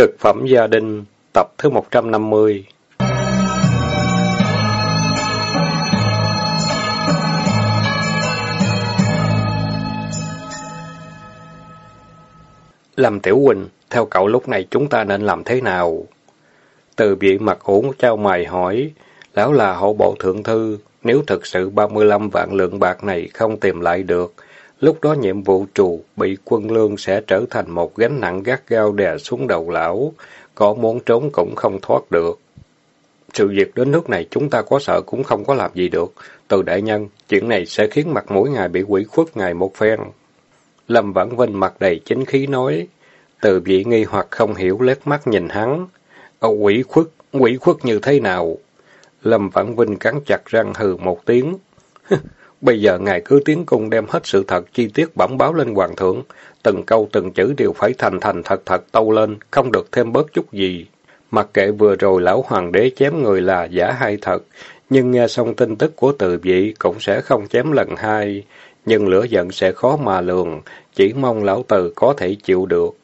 Cực phẩm gia đình, tập thứ 150 Lâm Tiểu Huynh, theo cậu lúc này chúng ta nên làm thế nào? Từ vị mặt hủ trao mày hỏi, lão là hộ bộ thượng thư, nếu thực sự 35 vạn lượng bạc này không tìm lại được, lúc đó nhiệm vụ trù bị quân lương sẽ trở thành một gánh nặng gắt gao đè xuống đầu lão, có muốn trốn cũng không thoát được. Sự việc đến nước này chúng ta có sợ cũng không có làm gì được. Từ đại nhân, chuyện này sẽ khiến mặt mũi ngài bị quỷ khuất ngày một phen. Lâm Vãn Vinh mặt đầy chính khí nói. Từ vị nghi hoặc không hiểu lét mắt nhìn hắn. Ô, quỷ khuất, quỷ khuất như thế nào? Lâm Vãn Vinh cắn chặt răng hừ một tiếng. Bây giờ ngài cứ tiến cung đem hết sự thật chi tiết bẩm báo lên hoàng thượng. Từng câu từng chữ đều phải thành thành thật thật tâu lên, không được thêm bớt chút gì. Mặc kệ vừa rồi lão hoàng đế chém người là giả hay thật, nhưng nghe xong tin tức của từ vị cũng sẽ không chém lần hai. Nhưng lửa giận sẽ khó mà lường, chỉ mong lão từ có thể chịu được.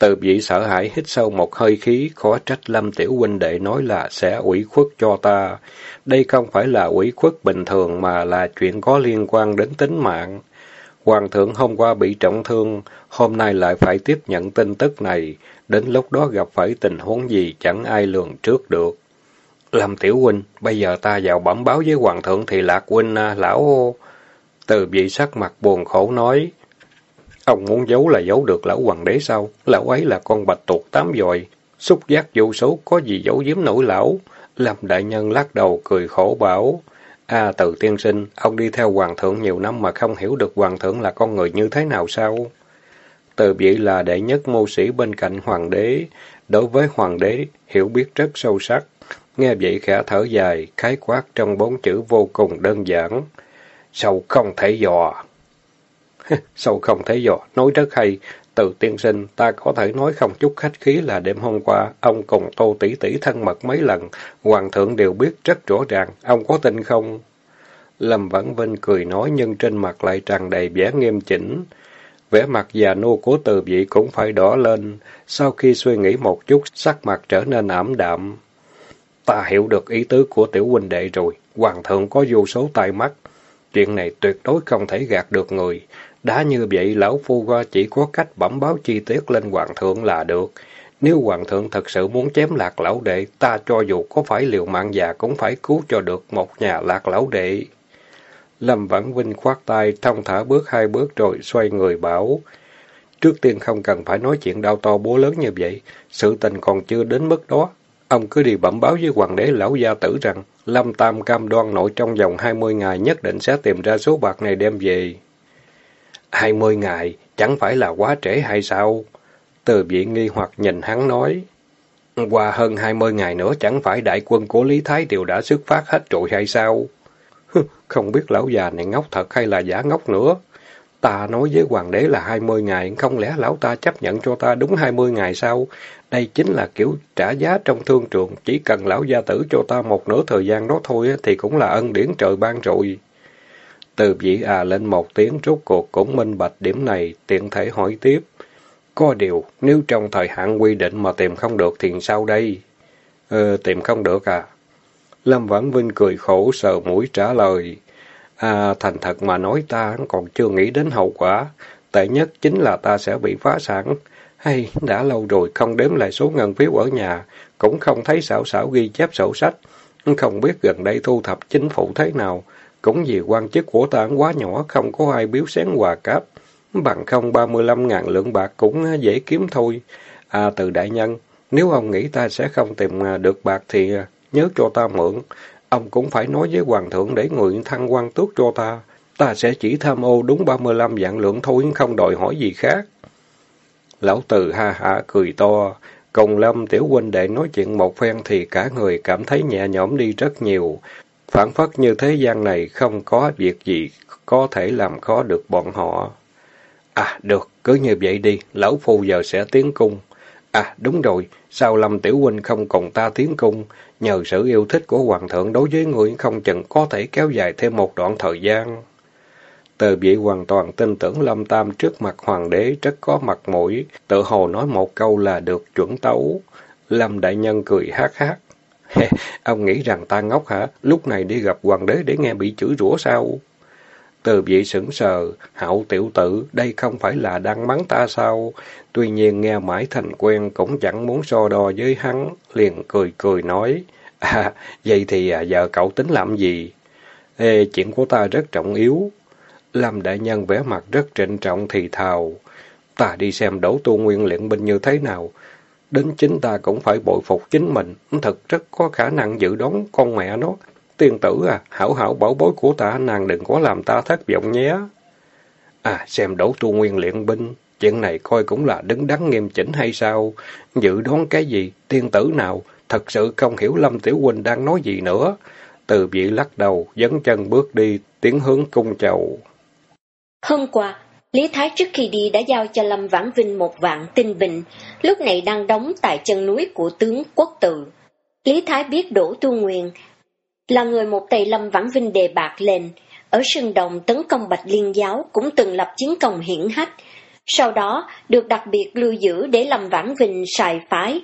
Từ vị sợ hãi hít sâu một hơi khí, khó trách Lâm Tiểu huynh đệ nói là sẽ ủy khuất cho ta. Đây không phải là ủy khuất bình thường mà là chuyện có liên quan đến tính mạng. Hoàng thượng hôm qua bị trọng thương, hôm nay lại phải tiếp nhận tin tức này, đến lúc đó gặp phải tình huống gì chẳng ai lường trước được. Lâm Tiểu huynh, bây giờ ta vào bẩm báo với Hoàng thượng thì Lạc huynh à, lão... Từ vị sắc mặt buồn khổ nói, Ông muốn giấu là giấu được lão hoàng đế sao? Lão ấy là con bạch tuộc tám dòi, xúc giác vô số, có gì giấu giếm nổi lão? Lâm đại nhân lắc đầu cười khổ bảo, À từ tiên sinh, ông đi theo hoàng thượng nhiều năm mà không hiểu được hoàng thượng là con người như thế nào sao? Từ vị là đệ nhất mô sĩ bên cạnh hoàng đế, đối với hoàng đế hiểu biết rất sâu sắc. Nghe vậy khẽ thở dài, khái quát trong bốn chữ vô cùng đơn giản. Sao không thể dò? sâu không thấy dò, nói rất hay. Từ tiên sinh, ta có thể nói không chút khách khí là đêm hôm qua, ông cùng tô tỷ tỷ thân mật mấy lần, hoàng thượng đều biết rất rõ ràng, ông có tin không? Lâm Vãn Vinh cười nói nhưng trên mặt lại tràn đầy vẻ nghiêm chỉnh. Vẻ mặt già nua của từ vị cũng phải đỏ lên, sau khi suy nghĩ một chút, sắc mặt trở nên ảm đạm. Ta hiểu được ý tứ của tiểu huynh đệ rồi, hoàng thượng có vô số tai mắt. Chuyện này tuyệt đối không thể gạt được người. Đã như vậy, lão phu qua chỉ có cách bẩm báo chi tiết lên hoàng thượng là được. Nếu hoàng thượng thật sự muốn chém lạc lão đệ, ta cho dù có phải liều mạng già cũng phải cứu cho được một nhà lạc lão đệ. Lâm Vãn Vinh khoát tay, thông thả bước hai bước rồi xoay người bảo. Trước tiên không cần phải nói chuyện đau to bố lớn như vậy, sự tình còn chưa đến mức đó. Ông cứ đi bẩm báo với hoàng đế lão gia tử rằng, Lâm Tam cam đoan nội trong vòng hai mươi ngày nhất định sẽ tìm ra số bạc này đem về. Hai mươi ngày, chẳng phải là quá trễ hay sao? Từ viện nghi hoặc nhìn hắn nói. Qua hơn hai mươi ngày nữa chẳng phải đại quân của Lý Thái đều đã xuất phát hết rồi hay sao? Không biết lão già này ngốc thật hay là giả ngốc nữa. Ta nói với hoàng đế là hai mươi ngày, không lẽ lão ta chấp nhận cho ta đúng hai mươi ngày sao? Đây chính là kiểu trả giá trong thương trường, chỉ cần lão gia tử cho ta một nửa thời gian đó thôi thì cũng là ân điển trời ban rồi. Từ dĩ à lên một tiếng rốt cuộc cũng minh bạch điểm này, tiện thể hỏi tiếp. Có điều, nếu trong thời hạn quy định mà tìm không được thì sao đây? Ờ, tìm không được à? Lâm Vãn Vinh cười khổ sờ mũi trả lời. À, thành thật mà nói ta còn chưa nghĩ đến hậu quả. Tệ nhất chính là ta sẽ bị phá sản. Hay, đã lâu rồi không đếm lại số ngân phiếu ở nhà, cũng không thấy xảo xảo ghi chép sổ sách. Không biết gần đây thu thập chính phủ thế nào. Cũng vì quan chức của ta quá nhỏ, không có ai biếu xén quà cáp. Bằng không ba mươi lăm ngàn lượng bạc cũng dễ kiếm thôi. À, từ đại nhân, nếu ông nghĩ ta sẽ không tìm à, được bạc thì à, nhớ cho ta mượn. Ông cũng phải nói với hoàng thượng để người thăng quan tước cho ta. Ta sẽ chỉ tham ô đúng ba mươi lăm vạn lượng thôi, không đòi hỏi gì khác. Lão Từ ha hả cười to. Cùng Lâm Tiểu huynh đệ nói chuyện một phen thì cả người cảm thấy nhẹ nhõm đi rất nhiều. Phản phất như thế gian này không có việc gì có thể làm khó được bọn họ. À, được, cứ như vậy đi, lão phu giờ sẽ tiến cung. À, đúng rồi, sao Lâm Tiểu Huynh không cùng ta tiến cung? Nhờ sự yêu thích của Hoàng thượng đối với người không chừng có thể kéo dài thêm một đoạn thời gian. Từ vị hoàn toàn tin tưởng Lâm Tam trước mặt hoàng đế rất có mặt mũi, tự hồ nói một câu là được chuẩn tấu. Lâm Đại Nhân cười hát hát. Ông nghĩ rằng ta ngốc hả? Lúc này đi gặp hoàng đế để nghe bị chửi rủa sao? Từ vị sững sờ, hạo tiểu tử, đây không phải là đang mắng ta sao? Tuy nhiên nghe mãi thành quen cũng chẳng muốn so đo với hắn, liền cười cười nói. À, vậy thì à, giờ cậu tính làm gì? Ê, chuyện của ta rất trọng yếu. Lâm đại nhân vẻ mặt rất trịnh trọng thì thào. Ta đi xem đấu tu nguyên luyện binh như thế nào. Đến chính ta cũng phải bội phục chính mình. Thật rất có khả năng dự đoán con mẹ nó. Tiên tử à, hảo hảo bảo bối của ta, nàng đừng có làm ta thất vọng nhé. À, xem đấu tu nguyên luyện binh. Chuyện này coi cũng là đứng đắn nghiêm chỉnh hay sao? Dự đoán cái gì? Tiên tử nào? Thật sự không hiểu Lâm Tiểu Huynh đang nói gì nữa. Từ vị lắc đầu, dấn chân bước đi, tiến hướng cung chầu. Hôm qua, Lý Thái trước khi đi đã giao cho Lâm Vãn Vinh một vạn tinh bình, lúc này đang đóng tại chân núi của tướng quốc tự. Lý Thái biết Đỗ Tu Nguyên là người một tay Lâm Vãn Vinh đề bạc lên, ở sân đồng tấn công Bạch Liên Giáo cũng từng lập chiến công hiển hách, sau đó được đặc biệt lưu giữ để Lâm Vãn Vinh xài phái.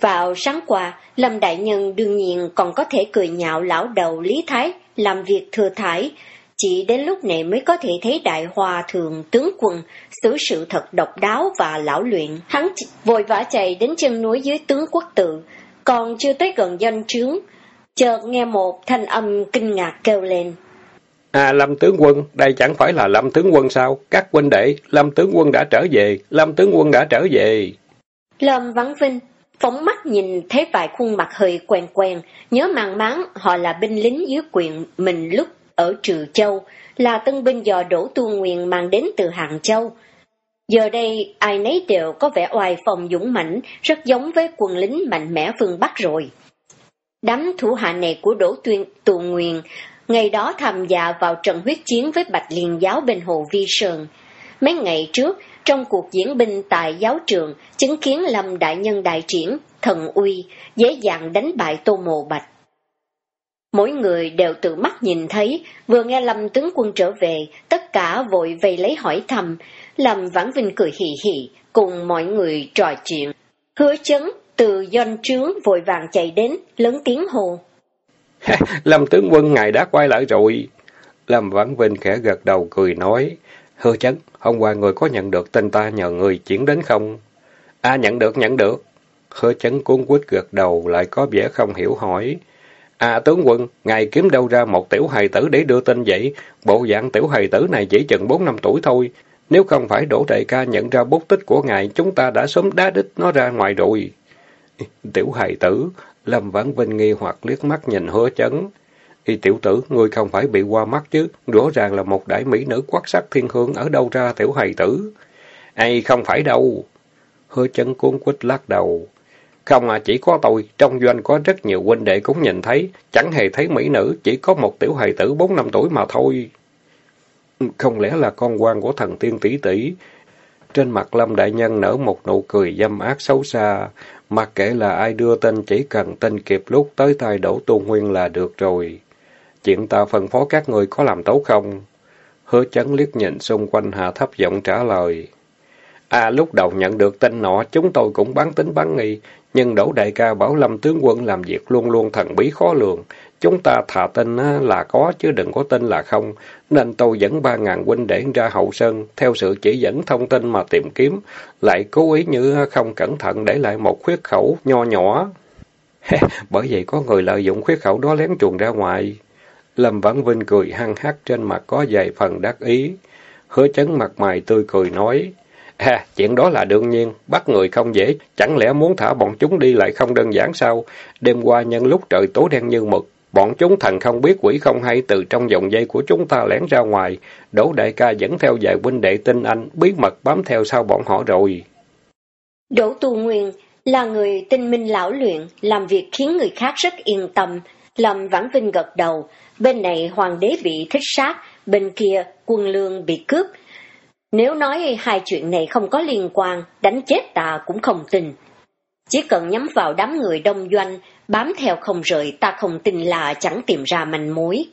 Vào sáng qua, Lâm Đại Nhân đương nhiên còn có thể cười nhạo lão đầu Lý Thái làm việc thừa thải, chỉ đến lúc này mới có thể thấy đại hòa thường tướng quân xử sự thật độc đáo và lão luyện. Hắn vội vã chạy đến chân núi dưới tướng quốc tự, còn chưa tới gần doanh trướng, chợt nghe một thanh âm kinh ngạc kêu lên. À, Lâm tướng quân, đây chẳng phải là Lâm tướng quân sao? Các huynh đệ, Lâm tướng quân đã trở về, Lâm tướng quân đã trở về. Lâm Vắng Vinh phóng mắt nhìn thấy vài khuôn mặt hơi quen quen, nhớ mang máng họ là binh lính dưới quyền mình lúc ở Trừ Châu, là tân binh do Đỗ Tu Nguyên mang đến từ Hàng Châu. Giờ đây, ai nấy đều có vẻ oai phong dũng mãnh, rất giống với quân lính mạnh mẽ phương Bắc rồi. Đám thủ hạ này của Đỗ Tuyên Tù Nguyên, ngày đó tham gia vào trận huyết chiến với Bạch Liên giáo bên Hồ Vi Sơn. Mấy ngày trước, trong cuộc diễn binh tại giáo trường, chứng kiến Lâm Đại Nhân đại triển, thần uy, dễ dàng đánh bại Tô Mộ Bạch. Mỗi người đều tự mắt nhìn thấy, vừa nghe Lâm tướng quân trở về, tất cả vội vây lấy hỏi thăm. Lâm Vãn Vinh cười hì hì, cùng mọi người trò chuyện. Hứa chấn từ doanh trướng vội vàng chạy đến, lớn tiếng hồ. Lâm tướng quân ngài đã quay lại rồi. Lâm Vãn Vinh khẽ gật đầu cười nói. Hứa chấn, hôm qua người có nhận được tin ta nhờ người chuyển đến không? À nhận được, nhận được. Hứa chấn cuốn quýt gật đầu lại có vẻ không hiểu hỏi. À tướng quân, ngài kiếm đâu ra một tiểu hài tử để đưa tin vậy? Bộ dạng tiểu hài tử này chỉ chừng bốn năm tuổi thôi. Nếu không phải đổ đại ca nhận ra bút tích của ngài, chúng ta đã sớm đá đích nó ra ngoài rồi. Tiểu hài tử, Lâm Vãn Vinh nghi hoặc liếc mắt nhìn hứa chấn. Y tiểu tử, ngươi không phải bị qua mắt chứ, rõ ràng là một đại mỹ nữ quắc sắc thiên hương ở đâu ra tiểu hài tử. Ây, không phải đâu. Hứa chấn cuốn quýt lắc đầu. Không à, chỉ có tôi, trong doanh có rất nhiều huynh đệ cũng nhìn thấy, chẳng hề thấy mỹ nữ, chỉ có một tiểu hài tử bốn năm tuổi mà thôi. Không lẽ là con quan của thần tiên tỷ tỷ? Trên mặt Lâm Đại Nhân nở một nụ cười dâm ác xấu xa, mặc kệ là ai đưa tên chỉ cần tin kịp lúc tới tay đổ tu nguyên là được rồi. Chuyện ta phân phó các người có làm tốt không? Hứa chấn liếc nhìn xung quanh hạ thấp giọng trả lời. À lúc đầu nhận được tin nọ, chúng tôi cũng bán tính bán nghi, nhưng Đỗ Đại ca bảo Lâm tướng quân làm việc luôn luôn thần bí khó lường. Chúng ta thà tin là có chứ đừng có tin là không, nên tôi dẫn ba ngàn huynh để ra hậu sơn, theo sự chỉ dẫn thông tin mà tìm kiếm, lại cố ý như không cẩn thận để lại một khuyết khẩu nho nhỏ. Bởi vậy có người lợi dụng khuyết khẩu đó lén chuồn ra ngoài. Lâm Vãn Vinh cười hăng hắc trên mặt có vài phần đắc ý. Hứa chấn mặt mày tươi cười nói, À, chuyện đó là đương nhiên, bắt người không dễ, chẳng lẽ muốn thả bọn chúng đi lại không đơn giản sao? Đêm qua nhân lúc trời tối đen như mực, bọn chúng thần không biết quỷ không hay từ trong dòng dây của chúng ta lén ra ngoài, đỗ đại ca dẫn theo vài huynh đệ tin anh, bí mật bám theo sau bọn họ rồi. Đỗ Tu Nguyên là người tinh minh lão luyện, làm việc khiến người khác rất yên tâm. Lâm Vãn Vinh gật đầu, bên này hoàng đế bị thích sát, bên kia quân lương bị cướp, nếu nói hai chuyện này không có liên quan, đánh chết ta cũng không tin. Chỉ cần nhắm vào đám người đông doanh, bám theo không rời, ta không tin là chẳng tìm ra manh mối.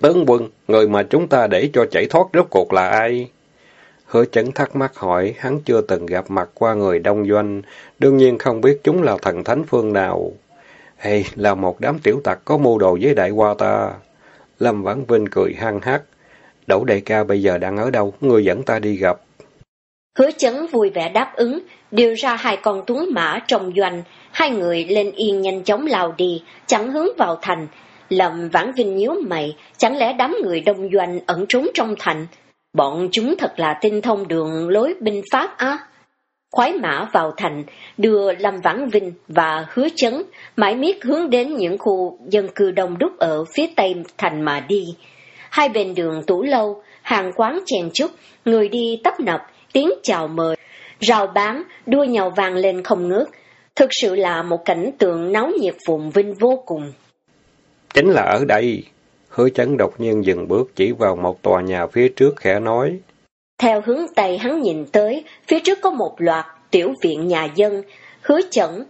Tướng quân, người mà chúng ta để cho chạy thoát rốt cuộc là ai? Hứa chấn thắc mắc hỏi, hắn chưa từng gặp mặt qua người đông doanh, đương nhiên không biết chúng là thần thánh phương nào. Hay là một đám tiểu tặc có mưu đồ với đại hoa ta. Lâm Vãn Vinh cười hăng hắc. Đỗ đại ca bây giờ đang ở đâu? Người dẫn ta đi gặp. Hứa chấn vui vẻ đáp ứng, điều ra hai con tuấn mã trong doanh. Hai người lên yên nhanh chóng lao đi, chẳng hướng vào thành. Lâm Vãn Vinh nhíu mày, chẳng lẽ đám người đông doanh ẩn trốn trong thành? Bọn chúng thật là tinh thông đường lối binh pháp á. Khoái mã vào thành, đưa Lâm Vãn Vinh và Hứa Chấn mãi miết hướng đến những khu dân cư đông đúc ở phía tây thành mà đi. Hai bên đường tủ lâu, hàng quán chèn chúc, người đi tấp nập, tiếng chào mời, rào bán, đua nhau vang lên không ngớt. Thực sự là một cảnh tượng náo nhiệt phồn vinh vô cùng. Chính là ở đây. Hứa chấn đột nhiên dừng bước chỉ vào một tòa nhà phía trước khẽ nói. Theo hướng Tây hắn nhìn tới, phía trước có một loạt tiểu viện nhà dân, hứa chẩn.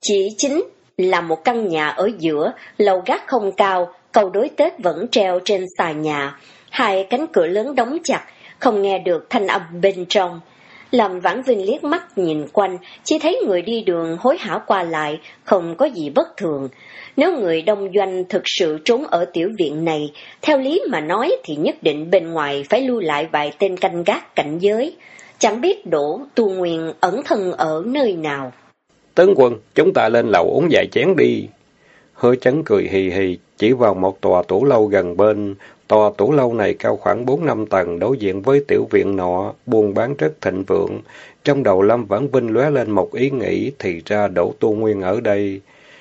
Chỉ chính là một căn nhà ở giữa, lầu gác không cao, cầu đối Tết vẫn treo trên xà nhà. Hai cánh cửa lớn đóng chặt, không nghe được thanh âm bên trong. Lâm Vãn Vinh liếc mắt nhìn quanh, chỉ thấy người đi đường hối hả qua lại, không có gì bất thường. Nếu người đông doanh thực sự trốn ở tiểu viện này, theo lý mà nói thì nhất định bên ngoài phải lưu lại vài tên canh gác cảnh giới. Chẳng biết đổ tu nguyên ẩn thân ở nơi nào. tấn quân, chúng ta lên lầu uống vài chén đi. Hứa chấn cười hì hì, chỉ vào một tòa tủ lâu gần bên. Tòa tủ lâu này cao khoảng bốn năm tầng, đối diện với tiểu viện nọ, buôn bán rất thịnh vượng. Trong đầu Lâm Vãn Vinh lóe lên một ý nghĩ, thì ra đổ tu nguyên ở đây.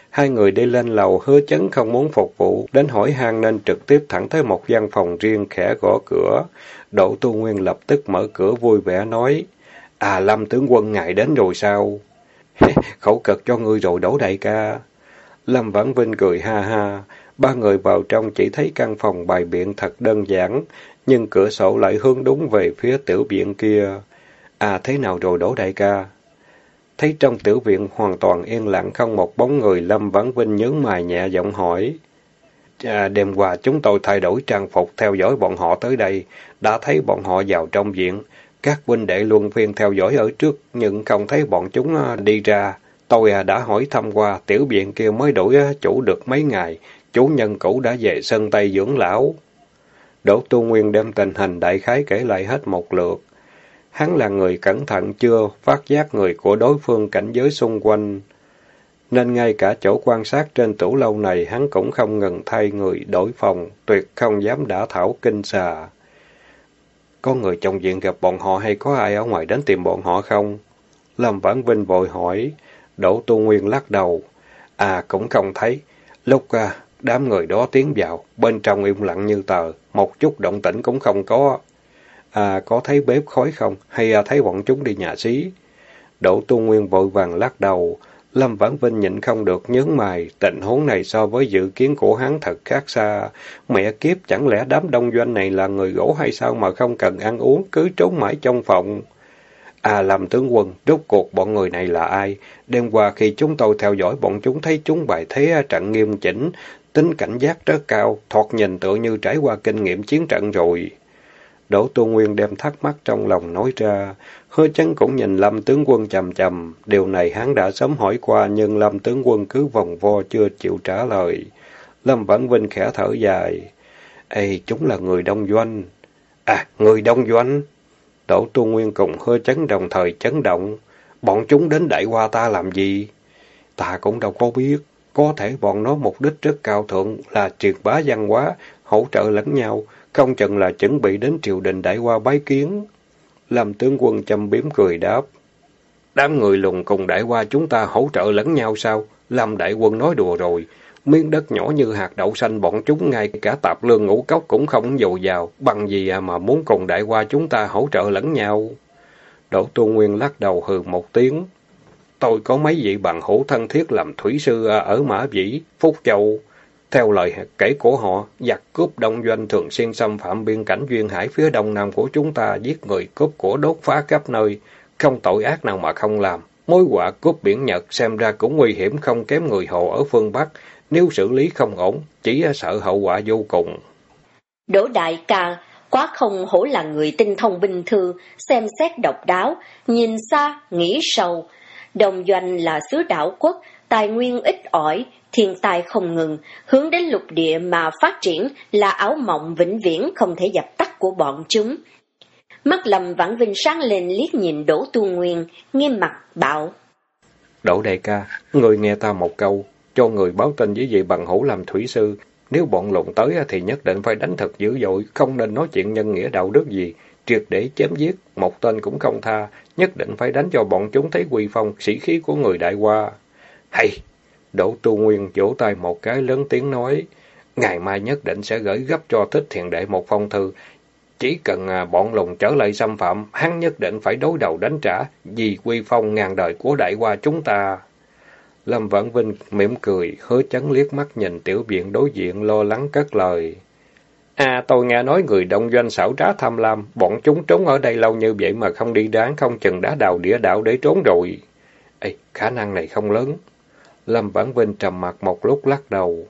Hai người đi lên lầu, hứa chấn không muốn phục vụ, đến hỏi han nên trực tiếp thẳng tới một gian phòng riêng khẽ gõ cửa. Đỗ Tu Nguyên lập tức mở cửa vui vẻ nói, À Lâm tướng quân ngài đến rồi sao? Khẩu cực cho ngươi rồi đổ đại ca. Lâm Vãn Vinh cười ha ha, ba người vào trong chỉ thấy căn phòng bài biện thật đơn giản, nhưng cửa sổ lại hướng đúng về phía tiểu viện kia. À thế nào rồi đổ đại ca? Thấy trong tiểu viện hoàn toàn yên lặng không một bóng người, Lâm Vãn Vinh nhớ mài nhẹ giọng hỏi. À, đêm qua chúng tôi thay đổi trang phục theo dõi bọn họ tới đây, đã thấy bọn họ vào trong viện. Các huynh đệ luân phiên theo dõi ở trước, nhưng không thấy bọn chúng à, đi ra. Tôi à, đã hỏi thăm qua, tiểu viện kia mới đổi à, chủ được mấy ngày, chủ nhân cũ đã về sân Tây dưỡng lão. Đỗ Tu Nguyên đem tình hình đại khái kể lại hết một lượt. Hắn là người cẩn thận chưa phát giác người của đối phương cảnh giới xung quanh. Nên ngay cả chỗ quan sát trên tủ lâu này hắn cũng không ngừng thay người đổi phòng, tuyệt không dám đả thảo kinh xà. Có người trong viện gặp bọn họ hay có ai ở ngoài đến tìm bọn họ không? Lâm Vãn Vinh vội hỏi. Đỗ Tu Nguyên lắc đầu. À cũng không thấy. Lúc à, đám người đó tiến vào, bên trong im lặng như tờ, một chút động tĩnh cũng không có. À, có thấy bếp khói không? Hay à, thấy bọn chúng đi nhà xí? Đỗ Tu Nguyên vội vàng lắc đầu. Lâm Vãn Vinh nhịn không được nhớ mày, tình huống này so với dự kiến của hắn thật khác xa. Mẹ kiếp, chẳng lẽ đám đông doanh này là người gỗ hay sao mà không cần ăn uống, cứ trốn mãi trong phòng? À, làm tướng quân, rốt cuộc bọn người này là ai? Đêm qua khi chúng tôi theo dõi bọn chúng thấy chúng bài thế trận nghiêm chỉnh, tính cảnh giác rất cao, thoạt nhìn tựa như trải qua kinh nghiệm chiến trận rồi. Đỗ Tu Nguyên đem thắc mắc trong lòng nói ra. Hứa chấn cũng nhìn Lâm tướng quân chầm chầm. Điều này hắn đã sớm hỏi qua, nhưng Lâm tướng quân cứ vòng vo chưa chịu trả lời. Lâm Vãn Vinh khẽ thở dài. Ê, chúng là người đông doanh. À, người đông doanh. Đỗ Tu Nguyên cùng hứa chấn đồng thời chấn động. Bọn chúng đến đại qua ta làm gì? Ta cũng đâu có biết. Có thể bọn nó mục đích rất cao thượng là triệt bá văn hóa, hỗ trợ lẫn nhau không chừng là chuẩn bị đến triều đình đại qua bái kiến. Lâm tướng quân châm biếm cười đáp. Đám người lùng cùng đại qua chúng ta hỗ trợ lẫn nhau sao? Lâm đại quân nói đùa rồi. Miếng đất nhỏ như hạt đậu xanh bọn chúng ngay cả tạp lương ngũ cốc cũng không dồi dào. Bằng gì à mà muốn cùng đại qua chúng ta hỗ trợ lẫn nhau? Đỗ Tu Nguyên lắc đầu hừ một tiếng. Tôi có mấy vị bằng hữu thân thiết làm thủy sư à, ở Mã Vĩ, Phúc Châu. Theo lời kể của họ, giặc cướp đông doanh thường xuyên xâm phạm biên cảnh duyên hải phía đông nam của chúng ta, giết người cướp của đốt phá khắp nơi, không tội ác nào mà không làm. Mối họa cướp biển Nhật xem ra cũng nguy hiểm không kém người hồ ở phương Bắc, nếu xử lý không ổn, chỉ sợ hậu quả vô cùng. Đỗ Đại ca quá không hổ là người tinh thông bình thư, xem xét độc đáo, nhìn xa, nghĩ sâu. Đồng doanh là xứ đảo quốc, tài nguyên ít ỏi, thiên tài không ngừng, hướng đến lục địa mà phát triển là áo mộng vĩnh viễn không thể dập tắt của bọn chúng. Mắt lầm vãn vinh sáng lên liếc nhìn Đỗ Tu Nguyên, nghiêm mặt bảo. Đỗ đại ca, người nghe ta một câu, cho người báo tin với vị bằng hữu làm thủy sư. Nếu bọn lộn tới thì nhất định phải đánh thật dữ dội, không nên nói chuyện nhân nghĩa đạo đức gì. Triệt để chém giết, một tên cũng không tha, nhất định phải đánh cho bọn chúng thấy quy phong, sĩ khí của người đại qua Hay! Đỗ Tu Nguyên vỗ tay một cái lớn tiếng nói, ngày mai nhất định sẽ gửi gấp cho thích thiền đệ một phong thư, chỉ cần à, bọn lùng trở lại xâm phạm, hắn nhất định phải đối đầu đánh trả, vì quy phong ngàn đời của đại qua chúng ta. Lâm Vãn Vinh mỉm cười, hứa chấn liếc mắt nhìn tiểu viện đối diện lo lắng cất lời. À, tôi nghe nói người đông doanh xảo trá tham lam, bọn chúng trốn ở đây lâu như vậy mà không đi đáng, không chừng đã đào đĩa đảo để trốn rồi. Ê, khả năng này không lớn. Lâm Vãn Vinh trầm mặt một lúc lắc đầu.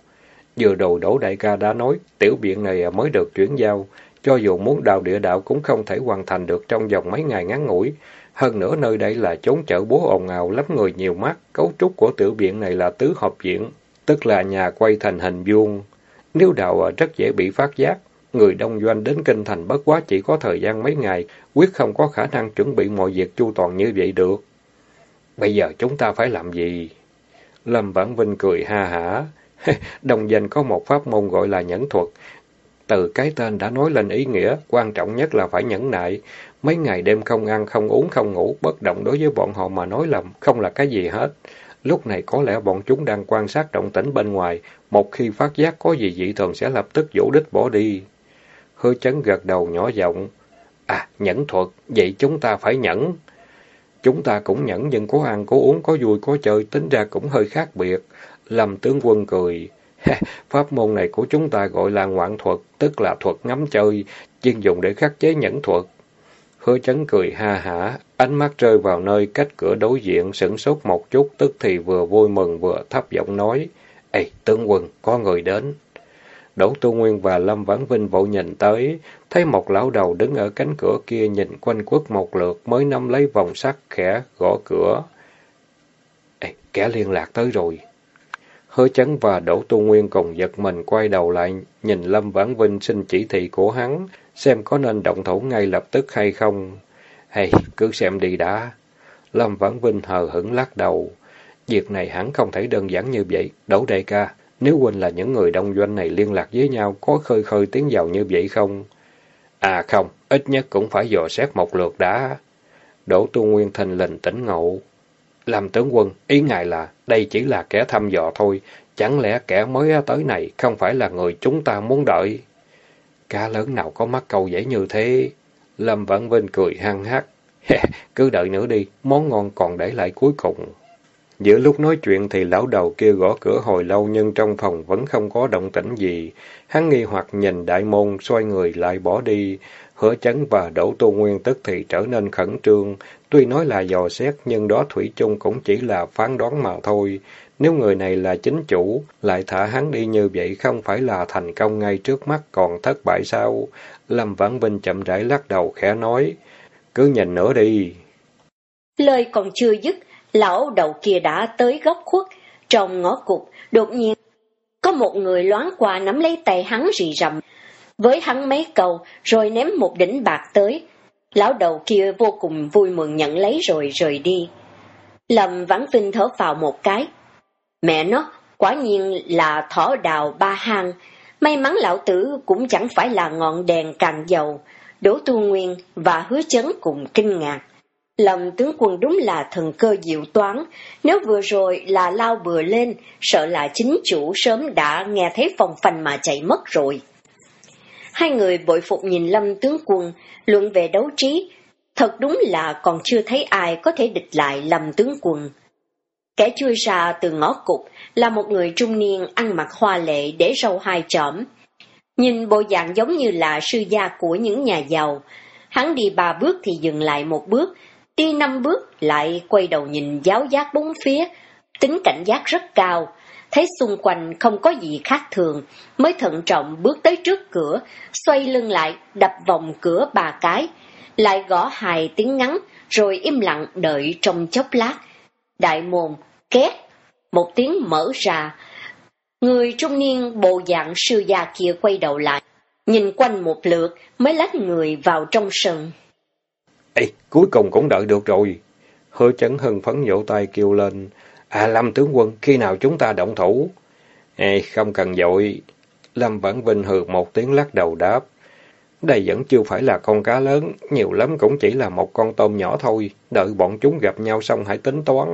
Vừa đồ đổ đại ca đã nói, tiểu viện này mới được chuyển giao, cho dù muốn đào địa đạo cũng không thể hoàn thành được trong vòng mấy ngày ngắn ngủi. Hơn nữa nơi đây là chốn chợ búa ồn ào lắm người nhiều mắt, cấu trúc của tiểu viện này là tứ hợp viện, tức là nhà quay thành hình vuông. Nếu đào à, rất dễ bị phát giác, người đông doanh đến kinh thành bất quá chỉ có thời gian mấy ngày, quyết không có khả năng chuẩn bị mọi việc chu toàn như vậy được. Bây giờ chúng ta phải làm gì? Lâm Vãn Vinh cười ha hả. Đồng danh có một pháp môn gọi là nhẫn thuật, từ cái tên đã nói lên ý nghĩa, quan trọng nhất là phải nhẫn nại. Mấy ngày đêm không ăn, không uống, không ngủ, bất động đối với bọn họ mà nói là không là cái gì hết. Lúc này có lẽ bọn chúng đang quan sát động tĩnh bên ngoài, một khi phát giác có gì dị thường sẽ lập tức vũ đích bỏ đi. Hứa chấn gật đầu nhỏ giọng. À, nhẫn thuật, vậy chúng ta phải nhẫn. Chúng ta cũng nhẫn nhưng có ăn, có uống, có vui, có chơi, tính ra cũng hơi khác biệt. Lâm tướng quân cười. Pháp môn này của chúng ta gọi là ngoạn thuật, tức là thuật ngắm chơi, chuyên dùng để khắc chế nhẫn thuật. Hứa chấn cười ha hả, ánh mắt rơi vào nơi cách cửa đối diện, sửng sốt một chút, tức thì vừa vui mừng vừa thấp giọng nói, Ê, tướng quân, có người đến. Đỗ Tu Nguyên và Lâm Vãn Vinh vội nhìn tới, thấy một lão đầu đứng ở cánh cửa kia nhìn quanh quất một lượt mới nắm lấy vòng sắt khẽ gõ cửa. Ê, kẻ liên lạc tới rồi. Hứa chấn và Đỗ Tu Nguyên cùng giật mình quay đầu lại, nhìn Lâm Vãn Vinh xin chỉ thị của hắn, xem có nên động thủ ngay lập tức hay không. Hay, cứ xem đi đã. Lâm Vãn Vinh hờ hững lắc đầu. Việc này hẳn không thể đơn giản như vậy. Đỗ đại ca, nếu huynh là những người đông doanh này liên lạc với nhau, có khơi khơi tiếng vào như vậy không? À không, ít nhất cũng phải dò xét một lượt đã. Đỗ Tu Nguyên thành lình tỉnh ngộ. Làm tướng quân, ý ngài là đây chỉ là kẻ thăm dò thôi, chẳng lẽ kẻ mới tới này không phải là người chúng ta muốn đợi? Cá lớn nào có mắt câu dễ như thế? Lâm Vãn Vinh cười hăng hát. Cứ đợi nữa đi, món ngon còn để lại cuối cùng. Giữa lúc nói chuyện thì lão đầu kia gõ cửa hồi lâu nhưng trong phòng vẫn không có động tĩnh gì. Hắn nghi hoặc nhìn đại môn, xoay người lại bỏ đi. Hứa chấn và đổ tu nguyên tức thì trở nên khẩn trương. Tuy nói là dò xét nhưng đó thủy chung cũng chỉ là phán đoán mà thôi. Nếu người này là chính chủ, lại thả hắn đi như vậy không phải là thành công ngay trước mắt còn thất bại sao? Lâm Vãn Vinh chậm rãi lắc đầu khẽ nói, cứ nhìn nữa đi. Lời còn chưa dứt, lão đầu kia đã tới góc khuất, trong ngõ cục, đột nhiên có một người loáng qua nắm lấy tay hắn rì rầm, với hắn mấy cầu rồi ném một đỉnh bạc tới. Lão đầu kia vô cùng vui mừng nhận lấy rồi rời đi. Lâm vãn vinh thở vào một cái. Mẹ nó, quả nhiên là thỏ đào ba hang. May mắn lão tử cũng chẳng phải là ngọn đèn càng dầu. Đỗ Tu Nguyên và hứa chấn cùng kinh ngạc. Lâm tướng quân đúng là thần cơ diệu toán, nếu vừa rồi là lao bừa lên, sợ là chính chủ sớm đã nghe thấy phòng phành mà chạy mất rồi. Hai người bội phục nhìn Lâm tướng quân, luận về đấu trí, thật đúng là còn chưa thấy ai có thể địch lại Lâm tướng quân. Kẻ chui ra từ ngõ cục là một người trung niên ăn mặc hoa lệ để râu hai chỏm. Nhìn bộ dạng giống như là sư gia của những nhà giàu. Hắn đi ba bước thì dừng lại một bước, đi năm bước lại quay đầu nhìn giáo giác bốn phía, tính cảnh giác rất cao thấy xung quanh không có gì khác thường, mới thận trọng bước tới trước cửa, xoay lưng lại, đập vòng cửa ba cái, lại gõ hai tiếng ngắn, rồi im lặng đợi trong chốc lát. Đại môn, két, một tiếng mở ra. Người trung niên bộ dạng sư già kia quay đầu lại, nhìn quanh một lượt mới lách người vào trong sân. Ê, cuối cùng cũng đợi được rồi. Hứa chấn hưng phấn vỗ tay kêu lên. À Lâm tướng quân, khi nào chúng ta động thủ? Ê, không cần dội. Lâm Vãn Vinh hừ một tiếng lắc đầu đáp. Đây vẫn chưa phải là con cá lớn, nhiều lắm cũng chỉ là một con tôm nhỏ thôi. Đợi bọn chúng gặp nhau xong hãy tính toán.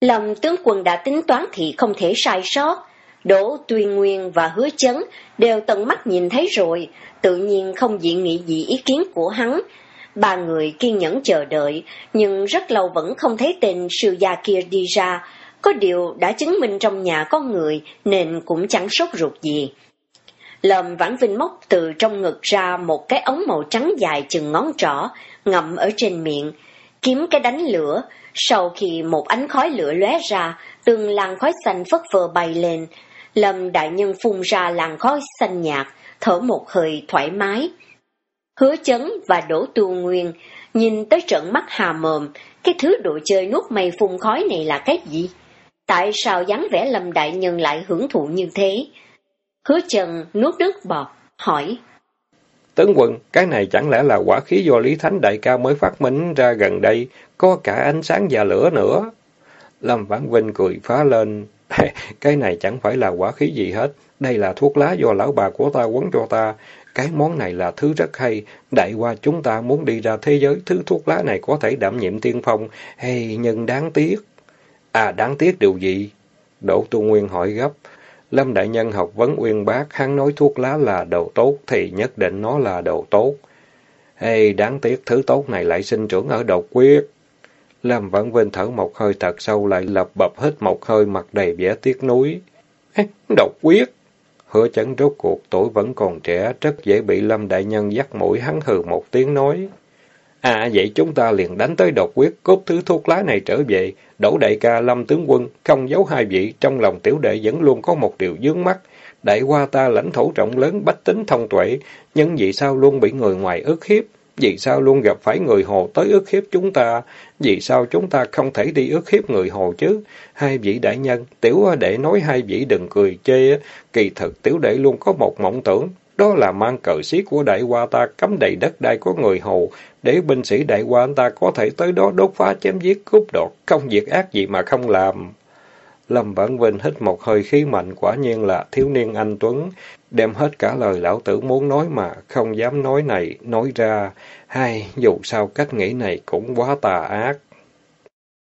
Lâm tướng quân đã tính toán thì không thể sai sót. Đỗ Tuyên Nguyên và Hứa Chấn đều tận mắt nhìn thấy rồi, tự nhiên không dị nghị gì ý kiến của hắn. Ba người kiên nhẫn chờ đợi, nhưng rất lâu vẫn không thấy tên sư gia kia đi ra. Có điều đã chứng minh trong nhà có người nên cũng chẳng sốt ruột gì. Lâm Vãn Vinh móc từ trong ngực ra một cái ống màu trắng dài chừng ngón trỏ, ngậm ở trên miệng, kiếm cái đánh lửa. Sau khi một ánh khói lửa lóe ra, từng làn khói xanh phất phơ bay lên. Lâm đại nhân phun ra làn khói xanh nhạt, thở một hơi thoải mái. Hứa chấn và đổ tu nguyên, nhìn tới trận mắt hà mồm, cái thứ đồ chơi nuốt mây phun khói này là cái gì? Tại sao dáng vẻ lâm đại nhân lại hưởng thụ như thế? Hứa Trần nuốt nước bọt, hỏi. Tướng quân, cái này chẳng lẽ là quả khí do Lý Thánh Đại ca mới phát minh ra gần đây, có cả ánh sáng và lửa nữa? Lâm Vãn Vinh cười phá lên. cái này chẳng phải là quả khí gì hết, đây là thuốc lá do lão bà của ta quấn cho ta. Cái món này là thứ rất hay, đại qua chúng ta muốn đi ra thế giới, thứ thuốc lá này có thể đảm nhiệm tiên phong, hay nhưng đáng tiếc. À, đáng tiếc điều gì? Đỗ Tu Nguyên hỏi gấp. Lâm Đại Nhân học vấn uyên bác, hắn nói thuốc lá là đồ tốt, thì nhất định nó là đồ tốt. Ê, đáng tiếc thứ tốt này lại sinh trưởng ở độc quyết. Lâm Vãn Vinh thở một hơi thật sâu lại lập bập hít một hơi mặt đầy vẻ tiếc nuối. Độc quyết! Hứa chấn rốt cuộc tuổi vẫn còn trẻ, rất dễ bị Lâm Đại Nhân dắt mũi hắn hừ một tiếng nói. À vậy chúng ta liền đánh tới độc quyết, cốt thứ thuốc lá này trở về. đổ đại ca lâm tướng quân, không giấu hai vị, trong lòng tiểu đệ vẫn luôn có một điều dướng mắt. Đại qua ta lãnh thổ rộng lớn, bách tính thông tuệ, nhưng vì sao luôn bị người ngoài ức hiếp? Vì sao luôn gặp phải người hồ tới ức hiếp chúng ta? Vì sao chúng ta không thể đi ức hiếp người hồ chứ? Hai vị đại nhân, tiểu đệ nói hai vị đừng cười chê, kỳ thực tiểu đệ luôn có một mộng tưởng, đó là mang cờ xí của đại hoa ta cấm đầy đất đai của người hồ, để binh sĩ đại hoa ta có thể tới đó đốt phá chém giết cướp đoạt, không việc ác gì mà không làm. Lâm Vãn Vinh hít một hơi khí mạnh quả nhiên là thiếu niên anh Tuấn, đem hết cả lời lão tử muốn nói mà không dám nói này, nói ra. Hay, dù sao cách nghĩ này cũng quá tà ác.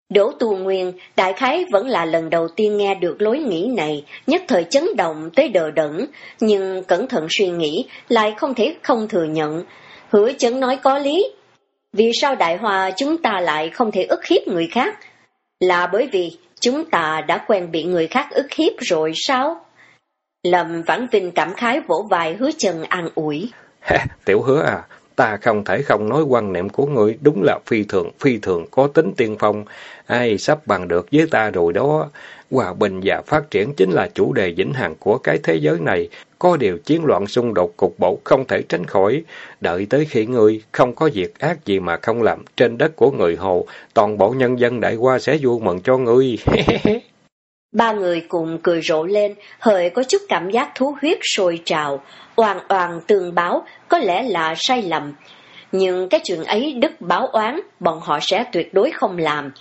Đỗ Tu Nguyên, đại khái vẫn là lần đầu tiên nghe được lối nghĩ này, nhất thời chấn động tới đờ đẫn, nhưng cẩn thận suy nghĩ, lại không thể không thừa nhận. Hứa chấn nói có lý. Vì sao đại hòa chúng ta lại không thể ức hiếp người khác? Là bởi vì chúng ta đã quen bị người khác ức hiếp rồi sao? Lâm Vãn Vinh cảm khái vỗ vai hứa chân an ủi. Tiểu hứa à, ta không thể không nói quan niệm của người đúng là phi thường, phi thường có tính tiên phong. Ai sắp bằng được với ta rồi đó. Hòa bình và phát triển chính là chủ đề vĩnh hằng của cái thế giới này. Có điều chiến loạn xung đột cục bộ không thể tránh khỏi. Đợi tới khi ngươi không có việc ác gì mà không làm trên đất của người Hồ, toàn bộ nhân dân đại qua sẽ vui mừng cho ngươi. Ba người cùng cười rộ lên, hơi có chút cảm giác thú huyết sôi trào, oàn oàn tường báo, có lẽ là sai lầm. Nhưng cái chuyện ấy đức báo oán, bọn họ sẽ tuyệt đối không làm.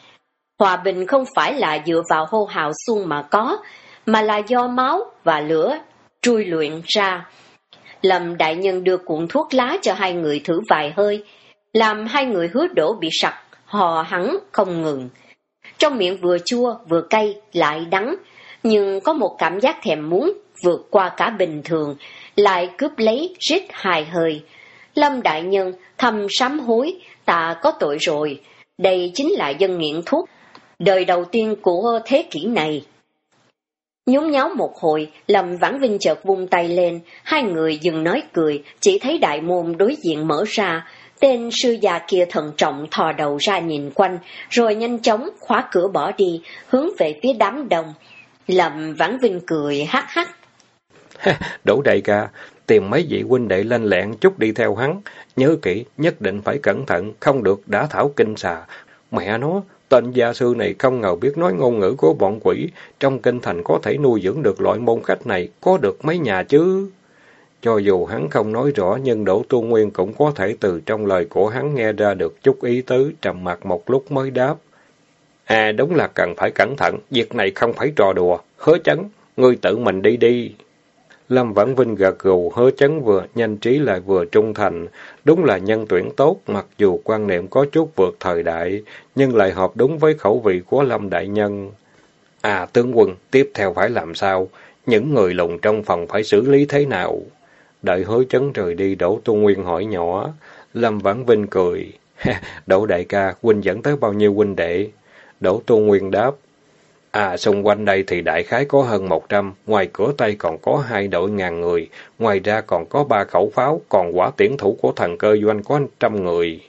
Hòa bình không phải là dựa vào hô hào xuân mà có, mà là do máu và lửa trui luyện ra. Lâm đại nhân đưa cuộn thuốc lá cho hai người thử vài hơi, làm hai người hứa đổ bị sặc, hò hắng không ngừng. Trong miệng vừa chua vừa cay lại đắng, nhưng có một cảm giác thèm muốn vượt qua cả bình thường, lại cướp lấy rít hài hơi. Lâm đại nhân thầm sám hối, ta có tội rồi, đây chính là dân nghiện thuốc, đời đầu tiên của thế kỷ này. nhún nháo một hồi, Lâm Vãn Vinh chợt vung tay lên, hai người dừng nói cười, chỉ thấy đại môn đối diện mở ra, tên sư già kia thận trọng thò đầu ra nhìn quanh, rồi nhanh chóng khóa cửa bỏ đi, hướng về phía đám đông. Lâm Vãn Vinh cười hắc hắc. Đỗ đại ca, tìm mấy vị huynh đệ lên lẹn chút đi theo hắn. Nhớ kỹ, nhất định phải cẩn thận, không được đã thảo kinh xà. Mẹ nó, tên gia sư này không ngờ biết nói ngôn ngữ của bọn quỷ. Trong kinh thành có thể nuôi dưỡng được loại môn khách này, có được mấy nhà chứ. Cho dù hắn không nói rõ, nhưng Đỗ Tu Nguyên cũng có thể từ trong lời của hắn nghe ra được chút ý tứ, trầm mặt một lúc mới đáp. À đúng là cần phải cẩn thận, việc này không phải trò đùa, hứa chấn, ngươi tự mình đi đi. Lâm Vãn Vinh gật gù, hứa chấn vừa nhanh trí lại vừa trung thành, đúng là nhân tuyển tốt, mặc dù quan niệm có chút vượt thời đại, nhưng lại hợp đúng với khẩu vị của Lâm Đại Nhân. À tướng quân, tiếp theo phải làm sao? Những người lùng trong phòng phải xử lý thế nào? Đợi hối chấn rời đi, Đỗ Tu Nguyên hỏi nhỏ. Lâm Vãn Vinh cười. Đỗ đại ca, huynh dẫn tới bao nhiêu huynh đệ? Đỗ Tu Nguyên đáp. À, xung quanh đây thì đại khái có hơn một trăm, ngoài cửa Tây còn có hai đội ngàn người, ngoài ra còn có ba khẩu pháo, còn quả tiễn thủ của thần cơ doanh có trăm người.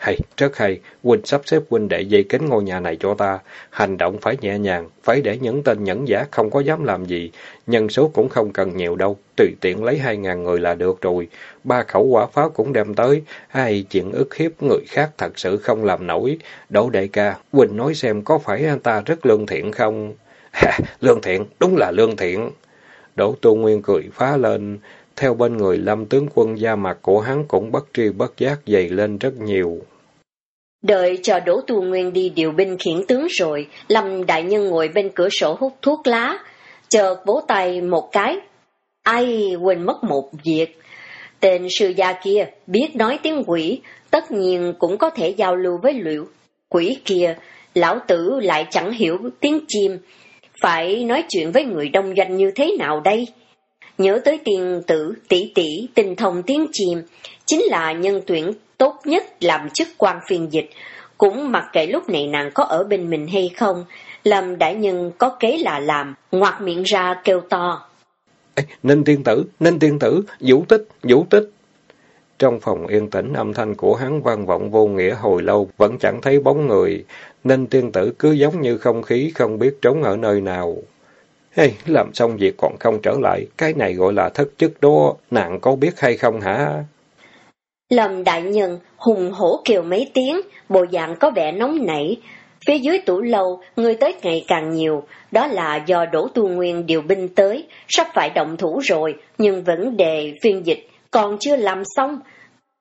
Hay, rất hay, huynh sắp xếp huynh đệ dây kính ngôi nhà này cho ta. Hành động phải nhẹ nhàng, phải để những tên nhẫn giả không có dám làm gì. Nhân số cũng không cần nhiều đâu, tùy tiện lấy hai ngàn người là được rồi. Ba khẩu quả pháo cũng đem tới. Ai chuyện ức hiếp người khác thật sự không làm nổi. Đỗ đại ca, huynh nói xem có phải anh ta rất lương thiện không? Ha, lương thiện, đúng là lương thiện. Đỗ Tu Nguyên cười phá lên. Theo bên người lâm tướng quân da mặt của hắn cũng bất tri bất giác dày lên rất nhiều. Đợi cho Đỗ Tu Nguyên đi điều binh khiển tướng rồi, Lâm Đại Nhân ngồi bên cửa sổ hút thuốc lá, chợt vỗ tay một cái. Ai quên mất một việc. Tên sư gia kia biết nói tiếng quỷ, tất nhiên cũng có thể giao lưu với liệu. Quỷ kia, lão tử lại chẳng hiểu tiếng chim, phải nói chuyện với người đông doanh như thế nào đây? Nhớ tới tiền tử, tỷ tỷ, tình thông tiếng chim, chính là nhân tuyển tốt nhất làm chức quan phiên dịch, cũng mặc kệ lúc này nàng có ở bên mình hay không, làm đại nhân có kế là làm, ngoạc miệng ra kêu to. Ê, Ninh tiên tử, Ninh tiên tử, vũ tích, vũ tích. Trong phòng yên tĩnh âm thanh của hắn vang vọng vô nghĩa hồi lâu, vẫn chẳng thấy bóng người. nên tiên tử cứ giống như không khí, không biết trốn ở nơi nào. Hey, làm xong việc còn không trở lại, cái này gọi là thất chức đó, nàng có biết hay không hả? Lâm đại nhân hùng hổ kêu mấy tiếng, bộ dạng có vẻ nóng nảy. Phía dưới tủ lâu, người tới ngày càng nhiều, đó là do Đỗ Tu Nguyên điều binh tới, sắp phải động thủ rồi, nhưng vấn đề phiên dịch còn chưa làm xong.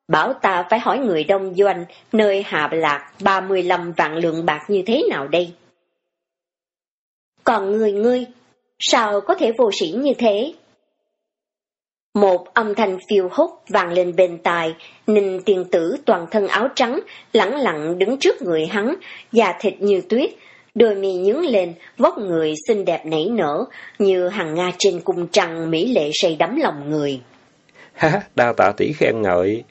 Bảo ta phải hỏi người đông doanh, nơi hạ lạc 35 vạn lượng bạc như thế nào đây? Còn người ngươi, sao có thể vô sĩ như thế? Một âm thanh phiêu hốt vang lên bên tai, Ninh tiền tử toàn thân áo trắng, lẳng lặng đứng trước người hắn, da thịt như tuyết, đôi mi nhướng lên, vóc người xinh đẹp nảy nở, như hàng Nga trên cung trăng mỹ lệ say đắm lòng người. Ha, đa tạ tỷ khen ngợi.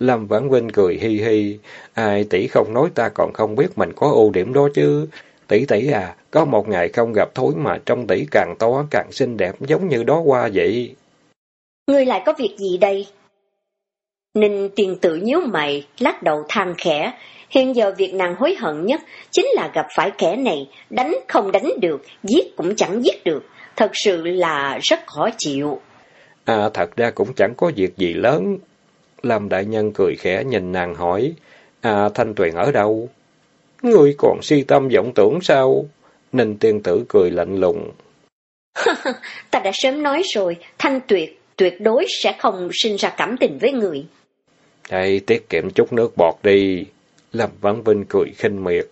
Lâm Vãn Vinh cười hi hi, ai tỷ không nói ta còn không biết mình có ưu điểm đó chứ. Tỷ tỷ à, có một ngày không gặp thối mà trong tỷ càng to càng xinh đẹp giống như đó qua vậy. Ngươi lại có việc gì đây? Ninh tiền tử nhíu mày, lắc đầu than khẽ. Hiện giờ việc nàng hối hận nhất chính là gặp phải kẻ này, đánh không đánh được, giết cũng chẳng giết được. Thật sự là rất khó chịu. À, thật ra cũng chẳng có việc gì lớn. Lâm đại nhân cười khẽ nhìn nàng hỏi, À, Thanh Tuyền ở đâu? Ngươi còn si tâm vọng tưởng sao? Ninh tiên tử cười lạnh lùng. Ta đã sớm nói rồi, Thanh Tuyệt tuyệt đối sẽ không sinh ra cảm tình với người. Đây, tiết kiệm chút nước bọt đi. Lâm Văn Vinh cười khinh miệt.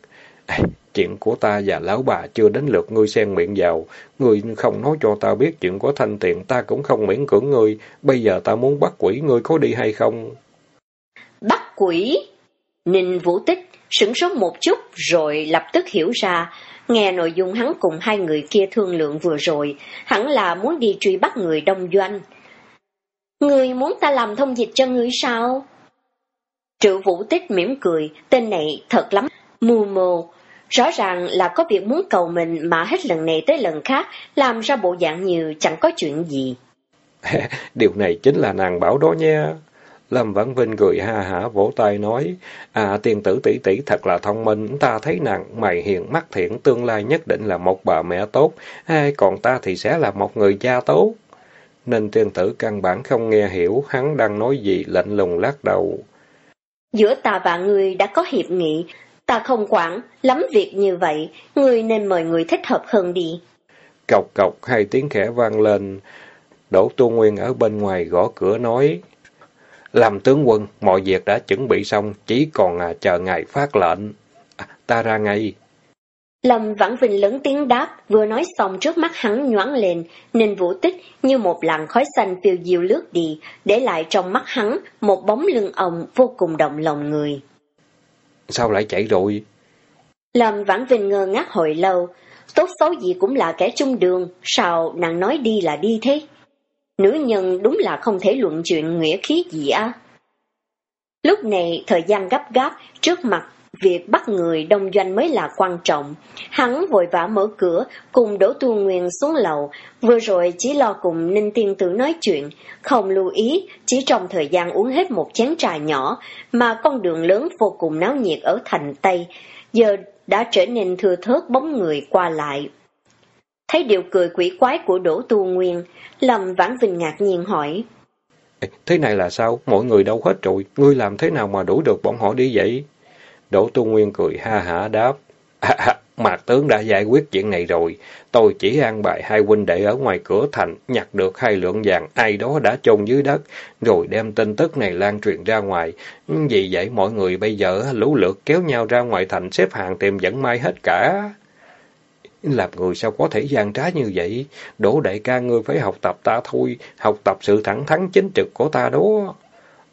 À, chuyện của ta và lão bà chưa đến lượt ngươi xen miệng vào. Ngươi không nói cho ta biết chuyện của thanh tiện, ta cũng không miễn cưỡng ngươi. Bây giờ ta muốn bắt quỷ, ngươi có đi hay không? Bắt quỷ? Ninh Vũ Tích sửng sốt một chút rồi lập tức hiểu ra. Nghe nội dung hắn cùng hai người kia thương lượng vừa rồi, hẳn là muốn đi truy bắt người đông doanh. Người muốn ta làm thông dịch cho người sao? Triệu vũ tích mỉm cười, tên này thật lắm, mù mồ. Rõ ràng là có việc muốn cầu mình mà hết lần này tới lần khác, làm ra bộ dạng nhiều chẳng có chuyện gì. Điều này chính là nàng bảo đó nha. Lâm Vãn Vinh cười ha hả vỗ tay nói, à tiền tử tỷ tỷ thật là thông minh, ta thấy nàng mày hiền mắt thiện, tương lai nhất định là một bà mẹ tốt, hay còn ta thì sẽ là một người cha tốt. Nên tiên tử căn bản không nghe hiểu hắn đang nói gì, lạnh lùng lắc đầu. Giữa ta và người đã có hiệp nghị, ta không quản, lắm việc như vậy, người nên mời người thích hợp hơn đi. Cọc cọc hai tiếng khẽ vang lên, Đỗ Tu Nguyên ở bên ngoài gõ cửa nói, làm tướng quân, mọi việc đã chuẩn bị xong, chỉ còn à, chờ ngài phát lệnh. À, ta ra ngay. Lâm Vãn Vinh lớn tiếng đáp, vừa nói xong trước mắt hắn nhoáng lên, nên vũ tích như một làn khói xanh phiêu diêu lướt đi, để lại trong mắt hắn một bóng lưng ông vô cùng động lòng người. Sao lại chạy rồi? Lâm Vãn Vinh ngơ ngác hồi lâu, tốt xấu gì cũng là kẻ chung đường, sao nàng nói đi là đi thế? Nữ nhân đúng là không thể luận chuyện nghĩa khí gì á. Lúc này, thời gian gấp gáp, trước mặt, việc bắt người đông doanh mới là quan trọng. Hắn vội vã mở cửa, cùng Đỗ Tu Nguyên xuống lầu, vừa rồi chỉ lo cùng Ninh Tiên Tử nói chuyện, không lưu ý, chỉ trong thời gian uống hết một chén trà nhỏ, mà con đường lớn vô cùng náo nhiệt ở thành Tây, giờ đã trở nên thừa thớt bóng người qua lại. Thấy điều cười quỷ quái của Đỗ Tu Nguyên, Lâm Vãn Vinh ngạc nhiên hỏi. Thế này là sao? Mọi người đâu hết rồi? Ngươi làm thế nào mà đuổi được bọn họ đi vậy? Đỗ Tu Nguyên cười ha hả đáp. À, à, Mạc tướng đã giải quyết chuyện này rồi. Tôi chỉ an bài hai huynh đệ ở ngoài cửa thành, nhặt được hai lượng vàng, ai đó đã chôn dưới đất, rồi đem tin tức này lan truyền ra ngoài. Vì vậy mọi người bây giờ lũ lượt kéo nhau ra ngoài thành xếp hàng tìm dẫn mai hết cả. Làm người sao có thể gian trá như vậy? Đỗ đại ca ngươi phải học tập ta thôi, học tập sự thẳng thắn chính trực của ta đó.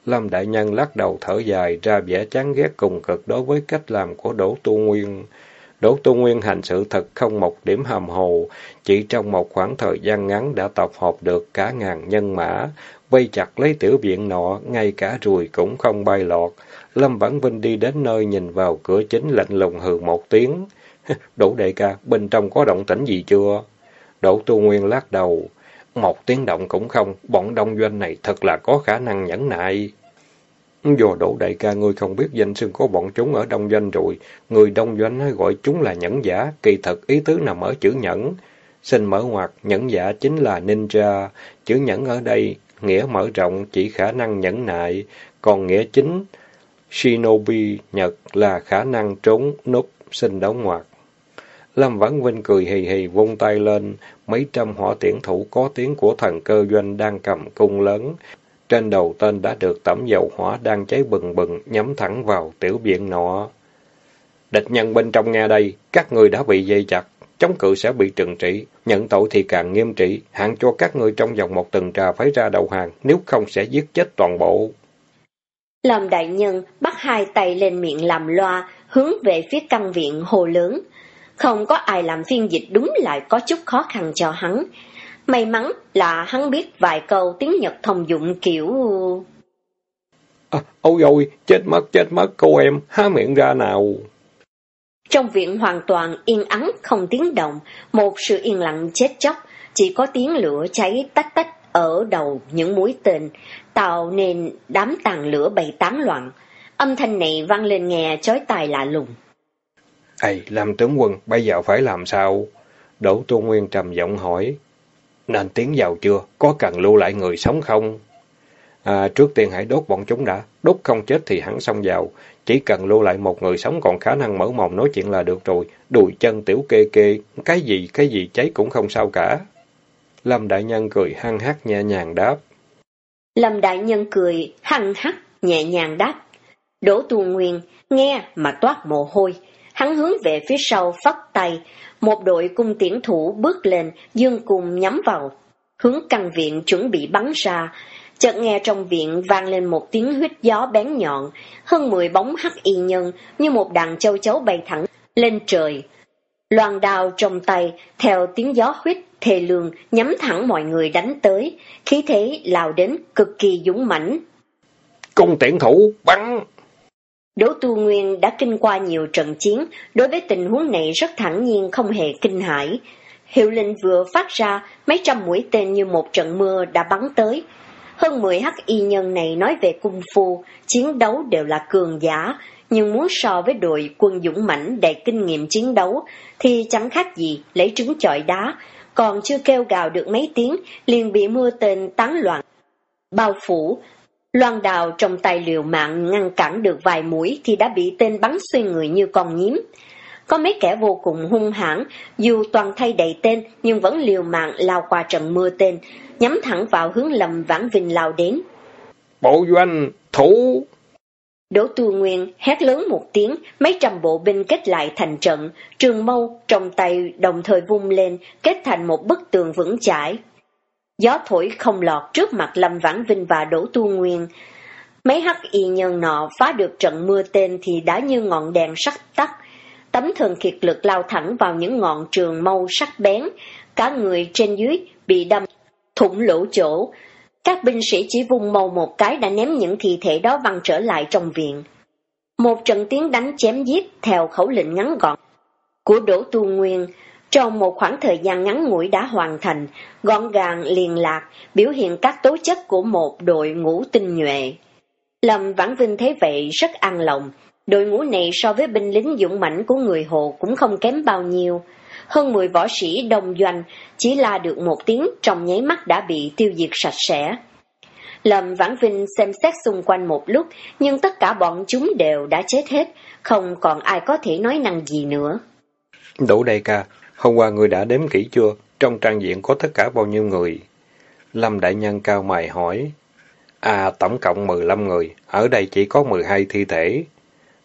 Lâm đại nhân lắc đầu thở dài, ra vẻ chán ghét cùng cực đối với cách làm của Đỗ Tu Nguyên. Đỗ Tu Nguyên hành sự thật không một điểm hàm hồ, chỉ trong một khoảng thời gian ngắn đã tập hợp được cả ngàn nhân mã, vây chặt lấy tiểu viện nọ, ngay cả ruồi cũng không bay lọt. Lâm Vãn Vinh đi đến nơi nhìn vào cửa chính lạnh lùng hừ một tiếng. Đỗ đệ ca, bên trong có động tĩnh gì chưa? Đỗ Tu Nguyên lắc đầu. Một tiếng động cũng không, bọn đông doanh này thật là có khả năng nhẫn nại. Do đổ đại ca ngươi không biết danh xưng của bọn chúng ở đông doanh rồi, người đông doanh gọi chúng là nhẫn giả, kỳ thực ý tứ nằm ở chữ nhẫn. Xin mở ngoặt, nhẫn giả chính là ninja, chữ nhẫn ở đây, nghĩa mở rộng chỉ khả năng nhẫn nại, còn nghĩa chính, shinobi, nhật là khả năng trốn, núp, xin đóng ngoặt. Lâm Vãn Vinh cười hì hì vung tay lên, mấy trăm hỏa tiễn thủ có tiếng của thần cơ doanh đang cầm cung lớn. Trên đầu tên đã được tẩm dầu hỏa đang cháy bừng bừng, nhắm thẳng vào tiểu viện nọ. Địch nhân bên trong nghe đây, các người đã bị dây chặt, chống cự sẽ bị trừng trị, nhận tội thì càng nghiêm trị, hạn cho các người trong vòng một tuần trà phải ra đầu hàng, nếu không sẽ giết chết toàn bộ. Lâm đại nhân bắt hai tay lên miệng làm loa, hướng về phía căn viện hồ lớn. Không có ai làm phiên dịch đúng lại có chút khó khăn cho hắn. May mắn là hắn biết vài câu tiếng Nhật thông dụng kiểu... À, ôi ôi, chết mất, chết mất cô em, há miệng ra nào. Trong viện hoàn toàn yên ắng, không tiếng động, một sự yên lặng chết chóc, chỉ có tiếng lửa cháy tách tách ở đầu những mũi tên, tạo nên đám tàn lửa bay tán loạn. Âm thanh này vang lên nghe chói tai lạ lùng. Ây, làm tướng quân, bây giờ phải làm sao? Đỗ Tu Nguyên trầm giọng hỏi. Nên tiến vào chưa? Có cần lưu lại người sống không? À, trước tiên hãy đốt bọn chúng đã. Đốt không chết thì hẳn xông vào. Chỉ cần lưu lại một người sống còn khả năng mở mồm nói chuyện là được rồi. Đùi chân tiểu kê kê, cái gì, cái gì cháy cũng không sao cả. Lâm Đại Nhân cười hăng hắc nhẹ nhàng đáp. Lâm Đại Nhân cười hăng hắc nhẹ nhàng đáp. Đỗ Tu Nguyên nghe mà toát mồ hôi. Hắn hướng về phía sau phất tay, một đội cung tiễn thủ bước lên, dương cùng nhắm vào, hướng căn viện chuẩn bị bắn ra. Chợt nghe trong viện vang lên một tiếng huyết gió bén nhọn, hơn mười bóng hắc y nhân như một đàn châu chấu bay thẳng lên trời. Loan đào trong tay, theo tiếng gió huyết thề lường nhắm thẳng mọi người đánh tới, khí thế lao đến cực kỳ dũng mãnh. Cung tiễn thủ bắn! Đỗ Tu Nguyên đã kinh qua nhiều trận chiến, đối với tình huống này rất thẳng nhiên không hề kinh hãi. Hiệu lệnh vừa phát ra, mấy trăm mũi tên như một trận mưa đã bắn tới. Hơn 10 hắc y nhân này nói về cung phu, chiến đấu đều là cường giả, nhưng muốn so với đội quân dũng mãnh đầy kinh nghiệm chiến đấu thì chẳng khác gì lấy trứng chọi đá, còn chưa kêu gào được mấy tiếng liền bị mưa tên tán loạn. Bao phủ, loan đào trong tay liều mạng ngăn cản được vài mũi thì đã bị tên bắn xuyên người như con nhím. Có mấy kẻ vô cùng hung hãn, dù toàn thay đầy tên nhưng vẫn liều mạng lao qua trận mưa tên, nhắm thẳng vào hướng lầm vãn vinh lao đến. Bộ doanh, thủ! Đỗ Tu Nguyên hét lớn một tiếng, mấy trăm bộ binh kết lại thành trận, trường mâu trong tay đồng thời vung lên, kết thành một bức tường vững chãi. Gió thổi không lọt trước mặt Lâm Vãn Vinh và Đỗ Tu Nguyên. Mấy hắc y nhân nọ phá được trận mưa tên thì đã như ngọn đèn sắc tắt. Tấm thường kiệt lực lao thẳng vào những ngọn trường mâu sắc bén, cả người trên dưới bị đâm thủng lỗ chỗ, các binh sĩ chỉ vùng màu một cái đã ném những thi thể đó văng trở lại trong viện. Một trận tiếng đánh chém giết theo khẩu lệnh ngắn gọn của Đỗ Tu Nguyên, trong một khoảng thời gian ngắn ngủi đã hoàn thành, gọn gàng liền lạc, biểu hiện các tố chất của một đội ngũ tinh nhuệ. Lâm Vãn Vinh thấy vậy rất an lòng, đội ngũ này so với binh lính dũng mãnh của người Hồ cũng không kém bao nhiêu, hơn 10 võ sĩ đồng doanh, chỉ la được một tiếng trong nháy mắt đã bị tiêu diệt sạch sẽ. Lâm Vãn Vinh xem xét xung quanh một lúc, nhưng tất cả bọn chúng đều đã chết hết, không còn ai có thể nói năng gì nữa. Đủ đây ca, hôm qua người đã đếm kỹ chưa? Trong trang diện có tất cả bao nhiêu người? Lâm Đại Nhân cao mày hỏi. À, tổng cộng 15 người, ở đây chỉ có 12 thi thể.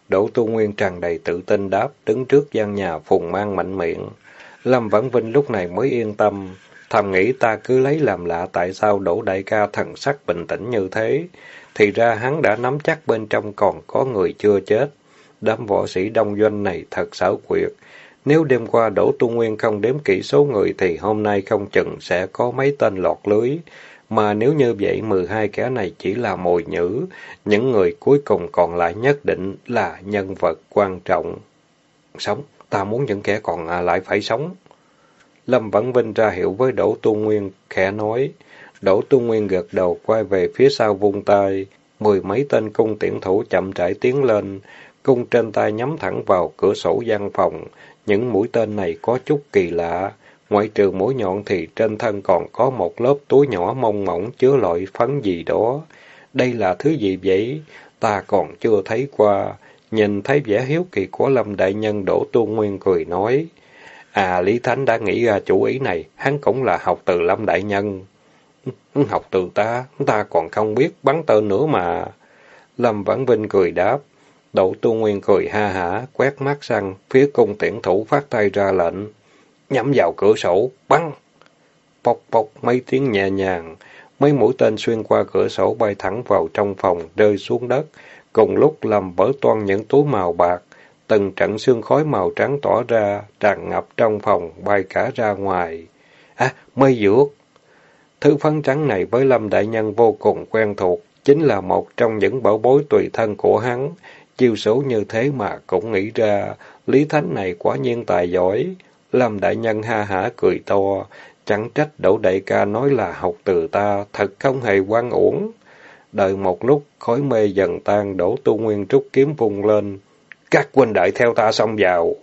Đỗ Tu Nguyên tràn đầy tự tin đáp, đứng trước gian nhà phùng mang mạnh miệng. Lâm Vãn Vinh lúc này mới yên tâm, thầm nghĩ ta cứ lấy làm lạ tại sao Đỗ Đại ca thần sắc bình tĩnh như thế. Thì ra hắn đã nắm chắc bên trong còn có người chưa chết. Đám võ sĩ đông doanh này thật xảo quyệt. Nếu đêm qua Đỗ Tu Nguyên không đếm kỹ số người thì hôm nay không chừng sẽ có mấy tên lọt lưới. Mà nếu như vậy, 12 kẻ này chỉ là mồi nhữ, những người cuối cùng còn lại nhất định là nhân vật quan trọng. Sống, ta muốn những kẻ còn à, lại phải sống. Lâm Vãn Vinh ra hiệu với Đỗ Tu Nguyên, khẽ nói. Đỗ Tu Nguyên gật đầu quay về phía sau vung tay. Mười mấy tên cung tiễn thủ chậm rãi tiến lên, cung trên tay nhắm thẳng vào cửa sổ gian phòng. Những mũi tên này có chút kỳ lạ. Ngoại trừ mũi nhọn thì trên thân còn có một lớp túi nhỏ mông mỏng chứa loại phấn gì đó. Đây là thứ gì vậy? Ta còn chưa thấy qua. Nhìn thấy vẻ hiếu kỳ của Lâm Đại Nhân Đỗ Tu Nguyên cười nói. À, Lý Thánh đã nghĩ ra chủ ý này, hắn cũng là học từ Lâm Đại Nhân. Học từ ta, ta còn không biết bắn tên nữa mà. Lâm Vãn Vinh cười đáp. Đỗ Tu Nguyên cười ha hả, quét mắt sang, phía cung tiễn thủ phát tay ra lệnh. Nhắm vào cửa sổ, bắn! Bọc bọc mấy tiếng nhẹ nhàng, mấy mũi tên xuyên qua cửa sổ bay thẳng vào trong phòng, rơi xuống đất, cùng lúc làm vỡ toan những túi màu bạc. Từng trận xương khói màu trắng tỏa ra, tràn ngập trong phòng, bay cả ra ngoài. À, mây dược! Thứ phấn trắng này với Lâm Đại Nhân vô cùng quen thuộc, chính là một trong những bảo bối tùy thân của hắn. Chiêu số như thế mà cũng nghĩ ra, Lý Thánh này quá nhiên tài giỏi. Lâm Đại Nhân ha hả cười to, chẳng trách Đỗ Đại ca nói là học từ ta, thật không hề quan uổng. Đợi một lúc, khói mê dần tan, Đỗ Tu Nguyên trúc kiếm vùng lên, các quân đại theo ta xông vào.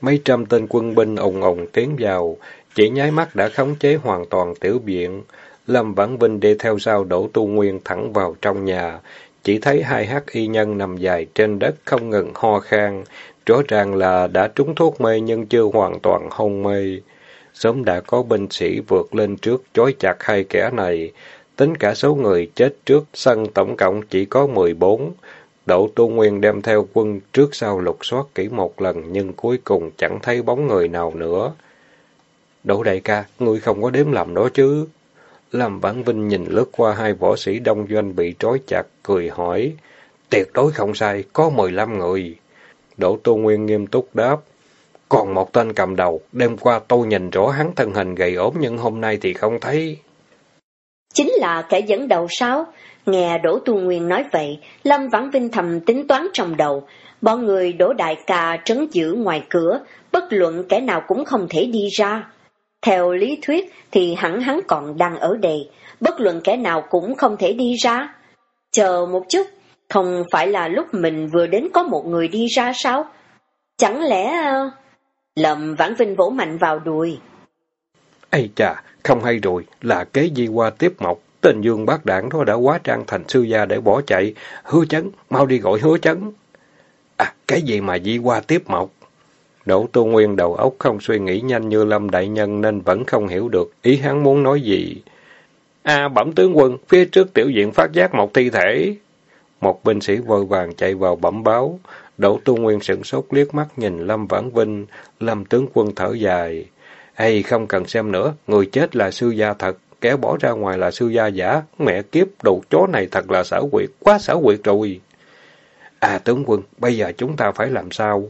Mấy trăm tên quân binh ùng ùng tiến vào, chỉ nháy mắt đã khống chế hoàn toàn tiểu viện. Lâm Vãn Vinh đi theo sau đổ tu nguyên thẳng vào trong nhà, chỉ thấy hai hắc y nhân nằm dài trên đất không ngừng ho khan, rõ ràng là đã trúng thuốc mê nhưng chưa hoàn toàn hôn mê. Sớm đã có binh sĩ vượt lên trước chói chặt hai kẻ này, tính cả số người chết trước sân tổng cộng chỉ có mười bốn Đỗ Tu Nguyên đem theo quân trước sau lục soát kỹ một lần nhưng cuối cùng chẳng thấy bóng người nào nữa. Đỗ đại ca, ngươi không có đếm lầm đó chứ? Lâm Vãn Vinh nhìn lướt qua hai võ sĩ đông doanh bị trói chặt, cười hỏi. Tuyệt đối không sai, có mười lăm người. Đỗ Tu Nguyên nghiêm túc đáp. Còn một tên cầm đầu, đêm qua tôi nhìn rõ hắn thân hình gầy ốm nhưng hôm nay thì không thấy. Chính là kẻ dẫn đầu sao? Nghe Đỗ Tu Nguyên nói vậy, Lâm Vãn Vinh thầm tính toán trong đầu. Bọn người Đỗ Đại Ca trấn giữ ngoài cửa, bất luận kẻ nào cũng không thể đi ra. Theo lý thuyết thì hẳn hắn còn đang ở đây, bất luận kẻ nào cũng không thể đi ra. Chờ một chút, không phải là lúc mình vừa đến có một người đi ra sao? Chẳng lẽ... Ờ, lầm Vãn Vinh vỗ mạnh vào đùi. Ây chà, không hay rồi, là kế di qua tiếp mộc. Tên dương bác đảng đó đã quá trang thành sư gia để bỏ chạy. Hứa chấn, mau đi gọi hứa chấn. À, cái gì mà di qua tiếp mộc? Đỗ Tu Nguyên đầu óc không suy nghĩ nhanh như Lâm Đại Nhân nên vẫn không hiểu được ý hắn muốn nói gì. À, bẩm tướng quân, phía trước tiểu diện phát giác một thi thể. Một binh sĩ vội vàng chạy vào bẩm báo. Đỗ Tu Nguyên sửng sốt liếc mắt nhìn Lâm Vãn Vinh. Lâm tướng quân thở dài. hay không cần xem nữa, người chết là sư gia thật, kẻ bỏ ra ngoài là sư gia giả. Mẹ kiếp, đồ chó này thật là xảo quyệt, quá xảo quyệt rồi. À tướng quân, bây giờ chúng ta phải làm sao?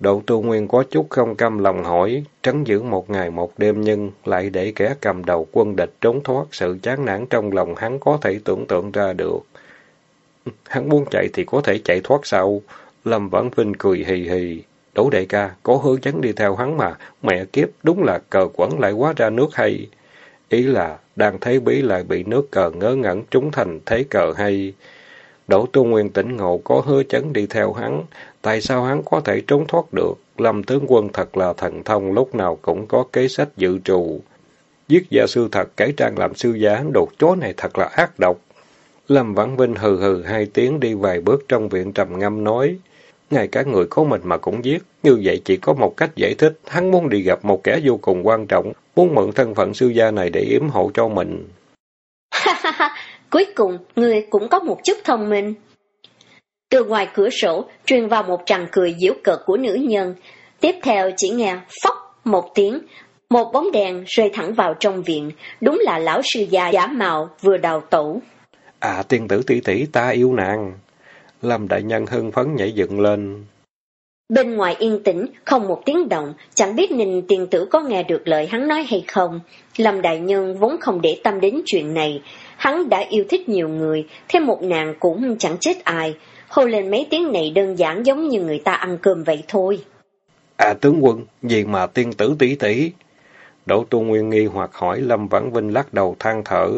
Độ tu nguyên có chút không cam lòng hỏi, trấn giữ một ngày một đêm nhưng lại để kẻ cầm đầu quân địch trốn thoát sự chán nản trong lòng hắn có thể tưởng tượng ra được. Hắn muốn chạy thì có thể chạy thoát sao? Lâm Vãn Vinh cười hì hì. Đỗ đại ca, có hứa chấn đi theo hắn mà, mẹ kiếp, đúng là cờ quẩn lại quá ra nước hay. Ý là, đang thấy bí lại bị nước cờ ngớ ngẩn trúng thành thế cờ hay. Đỗ Tu Nguyên tỉnh ngộ có hứa chấn đi theo hắn, tại sao hắn có thể trốn thoát được? Lâm tướng quân thật là thần thông, lúc nào cũng có kế sách dự trù. Giết gia sư thật, cải trang làm sư giả, đột chó này thật là ác độc. Lâm Vãn Vinh hừ hừ hai tiếng đi vài bước trong viện trầm ngâm nói, ngay cả người có mình mà cũng giết, như vậy chỉ có một cách giải thích, hắn muốn đi gặp một kẻ vô cùng quan trọng, muốn mượn thân phận sư gia này để yếm hộ cho mình. Cuối cùng, người cũng có một chút thông minh. Từ ngoài cửa sổ, truyền vào một tràng cười diễu cợt của nữ nhân. Tiếp theo chỉ nghe phóc một tiếng, một bóng đèn rơi thẳng vào trong viện, đúng là lão sư già giả mạo vừa đào tẩu. À tiên tử tỷ tỷ ta yêu nàng. Lâm đại nhân hưng phấn nhảy dựng lên. Bên ngoài yên tĩnh, không một tiếng động, chẳng biết Ninh tiên tử có nghe được lời hắn nói hay không. Lâm đại nhân vốn không để tâm đến chuyện này, Hắn đã yêu thích nhiều người, thêm một nàng cũng chẳng chết ai. Hô lên mấy tiếng này đơn giản giống như người ta ăn cơm vậy thôi. À tướng quân, gì mà tiên tử tỷ tỷ? Đỗ Tu Nguyên nghi hoặc hỏi Lâm Vãn Vinh lắc đầu than thở.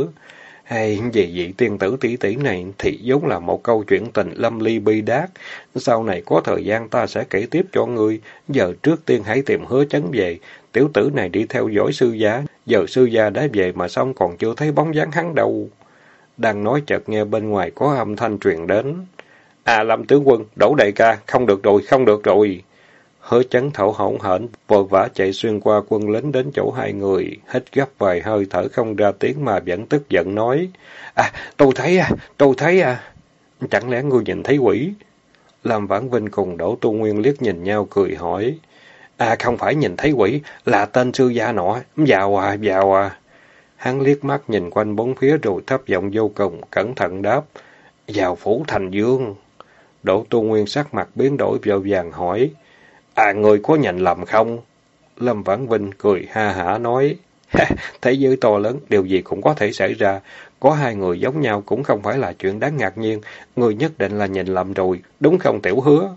Hay về vị tiên tử tỷ tỷ này thì giống là một câu chuyện tình lâm ly bi đát. Sau này có thời gian ta sẽ kể tiếp cho ngươi. Giờ trước tiên hãy tìm hứa chấn về. Tiểu tử này đi theo dõi sư gia. Giờ sư gia đã về mà xong còn chưa thấy bóng dáng hắn đâu. Đang nói chợt nghe bên ngoài có âm thanh truyền đến. À Lâm tướng quân, đổ đại ca, không được rồi, không được rồi. Hứa chấn thổ hỗn hển, vội vã chạy xuyên qua quân lính đến chỗ hai người, hít gấp vài hơi thở không ra tiếng mà vẫn tức giận nói. À, tôi thấy à, tôi thấy à. Chẳng lẽ ngươi nhìn thấy quỷ? Lâm Vãn Vinh cùng Đỗ Tu Nguyên liếc nhìn nhau cười hỏi. À không phải nhìn thấy quỷ, là tên sư gia nọ, vào à, vào à. Hắn liếc mắt nhìn quanh bốn phía rồi thấp giọng vô cùng, cẩn thận đáp. Vào phủ thành dương. Đỗ Tu Nguyên sắc mặt biến đổi vội vàng hỏi. À, người có nhận lầm không? Lâm Vãn Vinh cười ha hả nói. Thế giới to lớn, điều gì cũng có thể xảy ra. Có hai người giống nhau cũng không phải là chuyện đáng ngạc nhiên. Người nhất định là nhìn lầm rồi, đúng không tiểu hứa?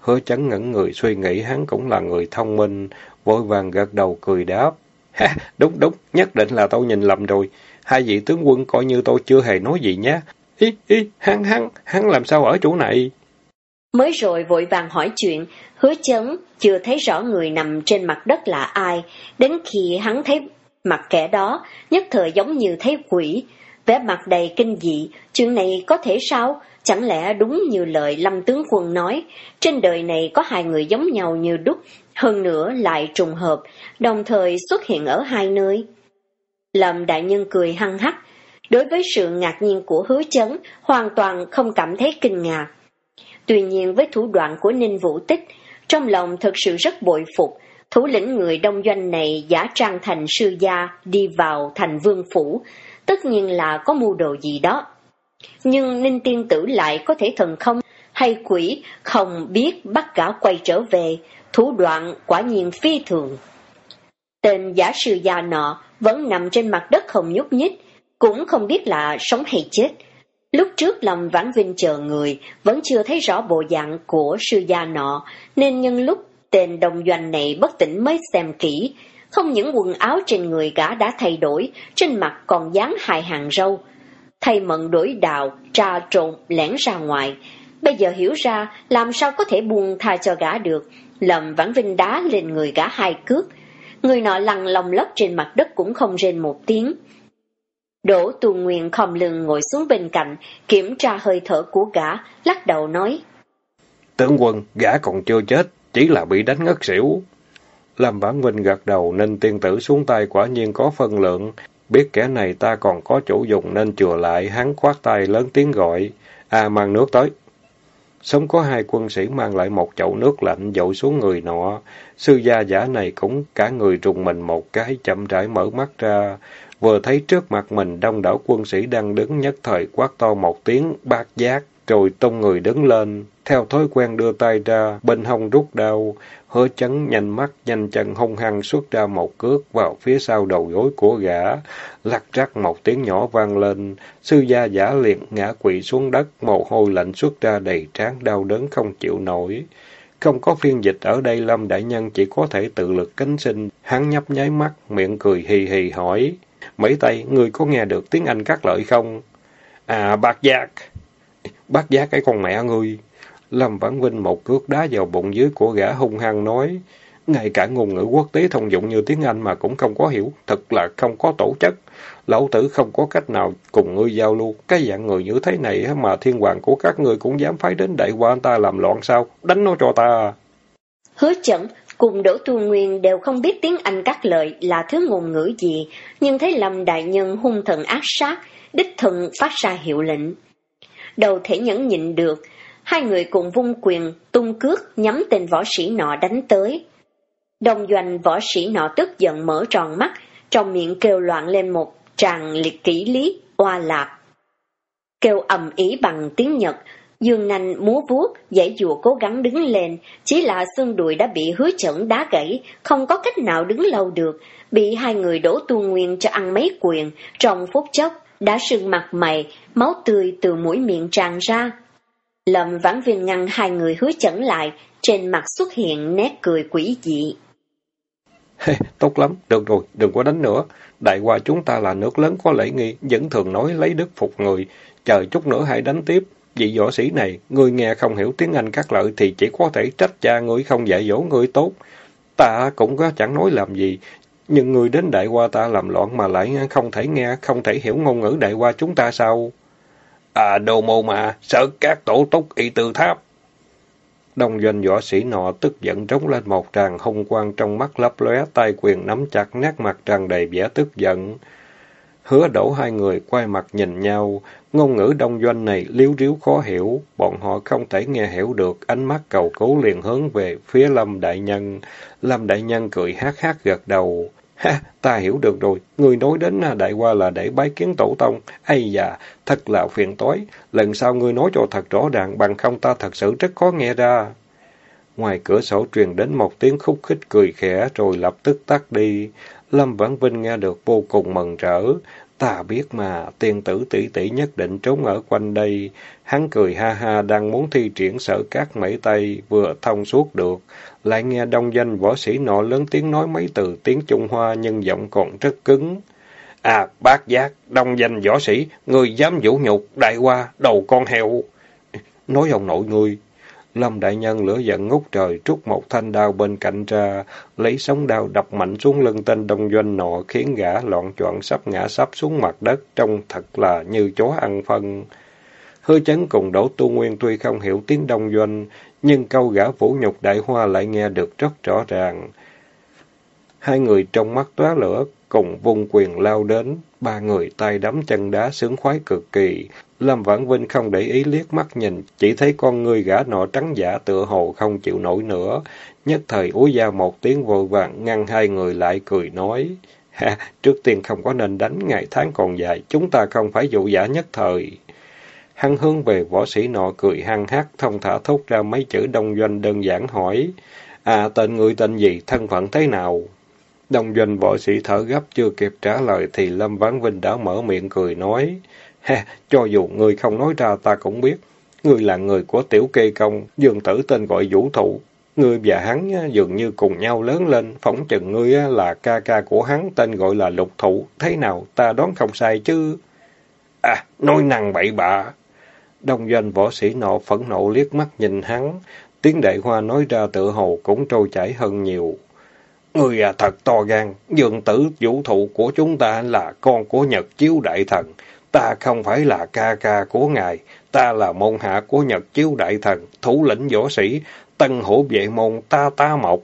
Hứa chấn ngẩn người suy nghĩ hắn cũng là người thông minh, vội vàng gật đầu cười đáp. Ha, đúng đúng, nhất định là tôi nhìn lầm rồi. Hai vị tướng quân coi như tôi chưa hề nói gì nhé. Ý, ý, hắn, hắn, hắn làm sao ở chỗ này? Mới rồi vội vàng hỏi chuyện, hứa chấn, chưa thấy rõ người nằm trên mặt đất là ai. Đến khi hắn thấy mặt kẻ đó, nhất thời giống như thấy quỷ. vẻ mặt đầy kinh dị, chuyện này có thể sao? Chẳng lẽ đúng như lời Lâm Tướng Quân nói, trên đời này có hai người giống nhau như đúc, hơn nữa lại trùng hợp, đồng thời xuất hiện ở hai nơi. Lâm Đại Nhân cười hăng hắc, đối với sự ngạc nhiên của hứa chấn, hoàn toàn không cảm thấy kinh ngạc. Tuy nhiên với thủ đoạn của Ninh Vũ Tích, trong lòng thật sự rất bội phục, thủ lĩnh người đông doanh này giả trang thành sư gia đi vào thành vương phủ, tất nhiên là có mưu đồ gì đó. Nhưng Ninh Tiên Tử lại có thể thần không hay quỷ không biết bắt gã quay trở về, thủ đoạn quả nhiên phi thường. Tên giả sư gia nọ vẫn nằm trên mặt đất không nhúc nhích, cũng không biết là sống hay chết. Lúc trước Lâm Vãn Vinh chờ người, vẫn chưa thấy rõ bộ dạng của sư gia nọ, nên nhân lúc tên đồng doanh này bất tỉnh mới xem kỹ, Không những quần áo trên người gã đã thay đổi, trên mặt còn dán hai hàng râu. Thầy mận đổi đào, trà trộn, lẻn ra ngoài. Bây giờ hiểu ra làm sao có thể buông tha cho gã được. Lầm vãn vinh đá lên người gã hai cước. Người nọ lằn lòng lấp trên mặt đất cũng không rên một tiếng. Đỗ tu nguyện khom lưng ngồi xuống bên cạnh, kiểm tra hơi thở của gã, lắc đầu nói. Tướng quân, gã còn chưa chết, chỉ là bị đánh ngất xỉu. Lâm Vãn huynh gật đầu nên tiên tử xuống tay quả nhiên có phân lượng. Biết kẻ này ta còn có chủ dùng nên chừa lại, hắn khoát tay lớn tiếng gọi. À mang nước tới. Sống có hai quân sĩ mang lại một chậu nước lạnh dội xuống người nọ. Sư gia giả này cũng cả người trùng mình một cái chậm rãi mở mắt ra. Vừa thấy trước mặt mình đông đảo quân sĩ đang đứng nhất thời quát to một tiếng bát giác, rồi tung người đứng lên. Theo thói quen đưa tay ra, bên hông rút đao, hứa chấn nhanh mắt, nhanh chân hung hăng xuất ra một cước vào phía sau đầu gối của gã. Lắc rắc một tiếng nhỏ vang lên, sư gia giả liền ngã quỵ xuống đất, mồ hôi lạnh xuất ra đầy trán đau đớn không chịu nổi. Không có phiên dịch ở đây Lâm Đại Nhân chỉ có thể tự lực cánh sinh. Hắn nhấp nháy mắt, miệng cười hì hì hỏi. Mấy tay, người có nghe được tiếng Anh cắt lợi không? À, bác giác. Bác giác cái con mẹ ngươi. Lâm Vãn Vinh một cước đá vào bụng dưới của gã hung hăng nói, ngay cả ngôn ngữ quốc tế thông dụng như tiếng Anh mà cũng không có hiểu, thật là không có tổ chức. Lão tử không có cách nào cùng ngươi giao lưu, cái dạng người như thế này mà thiên hoàng của các ngươi cũng dám phái đến đại quan ta làm loạn sao, đánh nó cho ta. Hứa chẩn cùng Đỗ Tu Nguyên đều không biết tiếng Anh các lợi là thứ ngôn ngữ gì, nhưng thấy Lâm Đại Nhân hung thần ác sát, đích thần phát ra hiệu lệnh. Đầu thể nhẫn nhịn được, Hai người cùng vung quyền, tung cước, nhắm tên võ sĩ nọ đánh tới. Đồng doanh võ sĩ nọ tức giận mở tròn mắt, trong miệng kêu loạn lên một tràng liệt kỹ lý, oa lạp. Kêu ầm ý bằng tiếng Nhật, dương nành múa vuốt, dãy dùa cố gắng đứng lên, chỉ là xương đùi đã bị hứa chẩn đá gãy, không có cách nào đứng lâu được, bị hai người đổ tu nguyên cho ăn mấy quyền, trong phút chốc, đã sưng mặt mày, máu tươi từ mũi miệng tràn ra. Lâm vãn viên ngăn hai người hứa chẩn lại, trên mặt xuất hiện nét cười quỷ dị. Hey, tốt lắm, được rồi, đừng có đánh nữa. Đại qua chúng ta là nước lớn có lễ nghi, vẫn thường nói lấy đức phục người. Chờ chút nữa hãy đánh tiếp. Vị võ sĩ này, ngươi nghe không hiểu tiếng Anh các lợi thì chỉ có thể trách cha ngươi không dạy dỗ ngươi tốt. Ta cũng có chẳng nói làm gì, nhưng ngươi đến đại qua ta làm loạn mà lại không thể nghe, không thể hiểu ngôn ngữ đại qua chúng ta sao? À đồ mô mà, sợ các tổ túc y tư tháp. Đông doanh võ sĩ nọ tức giận trống lên một tràng hung quang trong mắt lấp lóe, tay quyền nắm chặt nét mặt tràn đầy vẻ tức giận. Hứa đổ hai người quay mặt nhìn nhau, ngôn ngữ đông doanh này liếu riếu khó hiểu, bọn họ không thể nghe hiểu được, ánh mắt cầu cứu liền hướng về phía Lâm Đại Nhân. Lâm Đại Nhân cười hát hát gật đầu. Ha, ta hiểu được rồi, người nói đến à, đại qua là để bái kiến tổ tông. Ây da, thật là phiền toái, lần sau ngươi nói cho thật rõ ràng, bằng không ta thật sự rất khó nghe ra. Ngoài cửa sổ truyền đến một tiếng khúc khích cười khẽ rồi lập tức tắt đi. Lâm Vãn Vinh nghe được vô cùng mừng rỡ. Ta biết mà, tiên tử tỷ tỷ nhất định trốn ở quanh đây. Hắn cười ha ha đang muốn thi triển sở các mấy tay, vừa thông suốt được. Lại nghe đông danh võ sĩ nọ lớn tiếng nói mấy từ tiếng Trung Hoa nhưng giọng còn rất cứng. À, bác giác, đông danh võ sĩ, người dám vũ nhục, đại qua, đầu con heo. Nói ông nội ngươi. Lâm đại nhân lửa giận ngút trời, trút một thanh đao bên cạnh ra, lấy sống đao đập mạnh xuống lưng tên đông doanh nọ, khiến gã loạn choạng sắp ngã sắp xuống mặt đất, trông thật là như chó ăn phân. Hứa chấn cùng đổ tu nguyên tuy không hiểu tiếng đông doanh, nhưng câu gã vũ nhục đại hoa lại nghe được rất rõ ràng. Hai người trong mắt tóa lửa, cùng vung quyền lao đến, ba người tay đấm chân đá sướng khoái cực kỳ. Lâm Vãn Vinh không để ý liếc mắt nhìn, chỉ thấy con người gã nọ trắng giả tựa hồ không chịu nổi nữa. Nhất thời úi ra một tiếng vội vàng ngăn hai người lại cười nói. Ha, trước tiên không có nên đánh, ngày tháng còn dài, chúng ta không phải dụ giả nhất thời. Hăng hướng về võ sĩ nọ cười hăng hát, thông thả thốt ra mấy chữ đông doanh đơn giản hỏi. À, tên người tên gì, thân phận thế nào? Đông doanh võ sĩ thở gấp chưa kịp trả lời thì Lâm Vãn Vinh đã mở miệng cười nói. Ha, cho dù người không nói ra ta cũng biết. Người là người của tiểu kê công, dương tử tên gọi vũ thụ. Ngươi và hắn dường như cùng nhau lớn lên, phỏng chừng ngươi là ca ca của hắn, tên gọi là lục thụ. Thế nào, ta đoán không sai chứ? À, nói năng bậy bạ. Đông doanh võ sĩ nọ phẫn nộ liếc mắt nhìn hắn. Tiếng đại hoa nói ra tự hồ cũng trôi chảy hơn nhiều. Người à thật to gan, dường tử vũ thụ của chúng ta là con của Nhật Chiếu Đại Thần. Ta không phải là ca ca của ngài, ta là môn hạ của Nhật Chiếu Đại Thần, thủ lĩnh võ sĩ, tân hổ vệ môn ta ta mộc.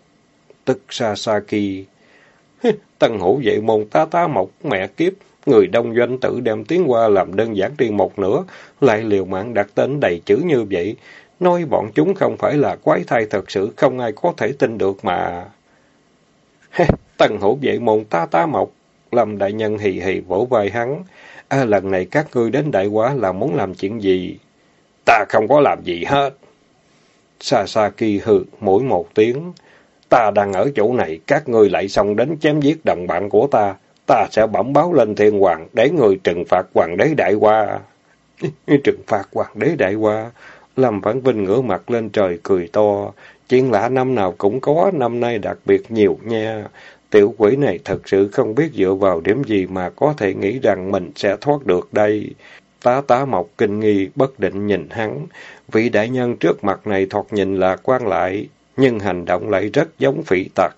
Tức Sasaki. tân hổ vệ môn ta ta mộc, mẹ kiếp, người đông doanh tử đem tiếng qua làm đơn giản riêng một nửa, lại liều mạng đặt tên đầy chữ như vậy. Nói bọn chúng không phải là quái thai thật sự, không ai có thể tin được mà. Tần hổ vệ môn ta ta mộc. lầm đại nhân hì hì vỗ vai hắn. À, lần này các ngươi đến đại quá là muốn làm chuyện gì? Ta không có làm gì hết. Sasaki hừ mỗi một tiếng. Ta đang ở chỗ này, các ngươi lại xong đến chém giết đồng bạn của ta. Ta sẽ bẩm báo lên thiên hoàng, để người trừng phạt hoàng đế đại qua. trừng phạt hoàng đế đại qua. Lâm Vãn Vinh ngửa mặt lên trời cười to. Chuyện lạ năm nào cũng có, năm nay đặc biệt nhiều nha. Tiểu quỷ này thật sự không biết dựa vào điểm gì mà có thể nghĩ rằng mình sẽ thoát được đây. Tá tá mọc kinh nghi, bất định nhìn hắn. Vị đại nhân trước mặt này thoạt nhìn là quan lại, nhưng hành động lại rất giống phỉ tặc.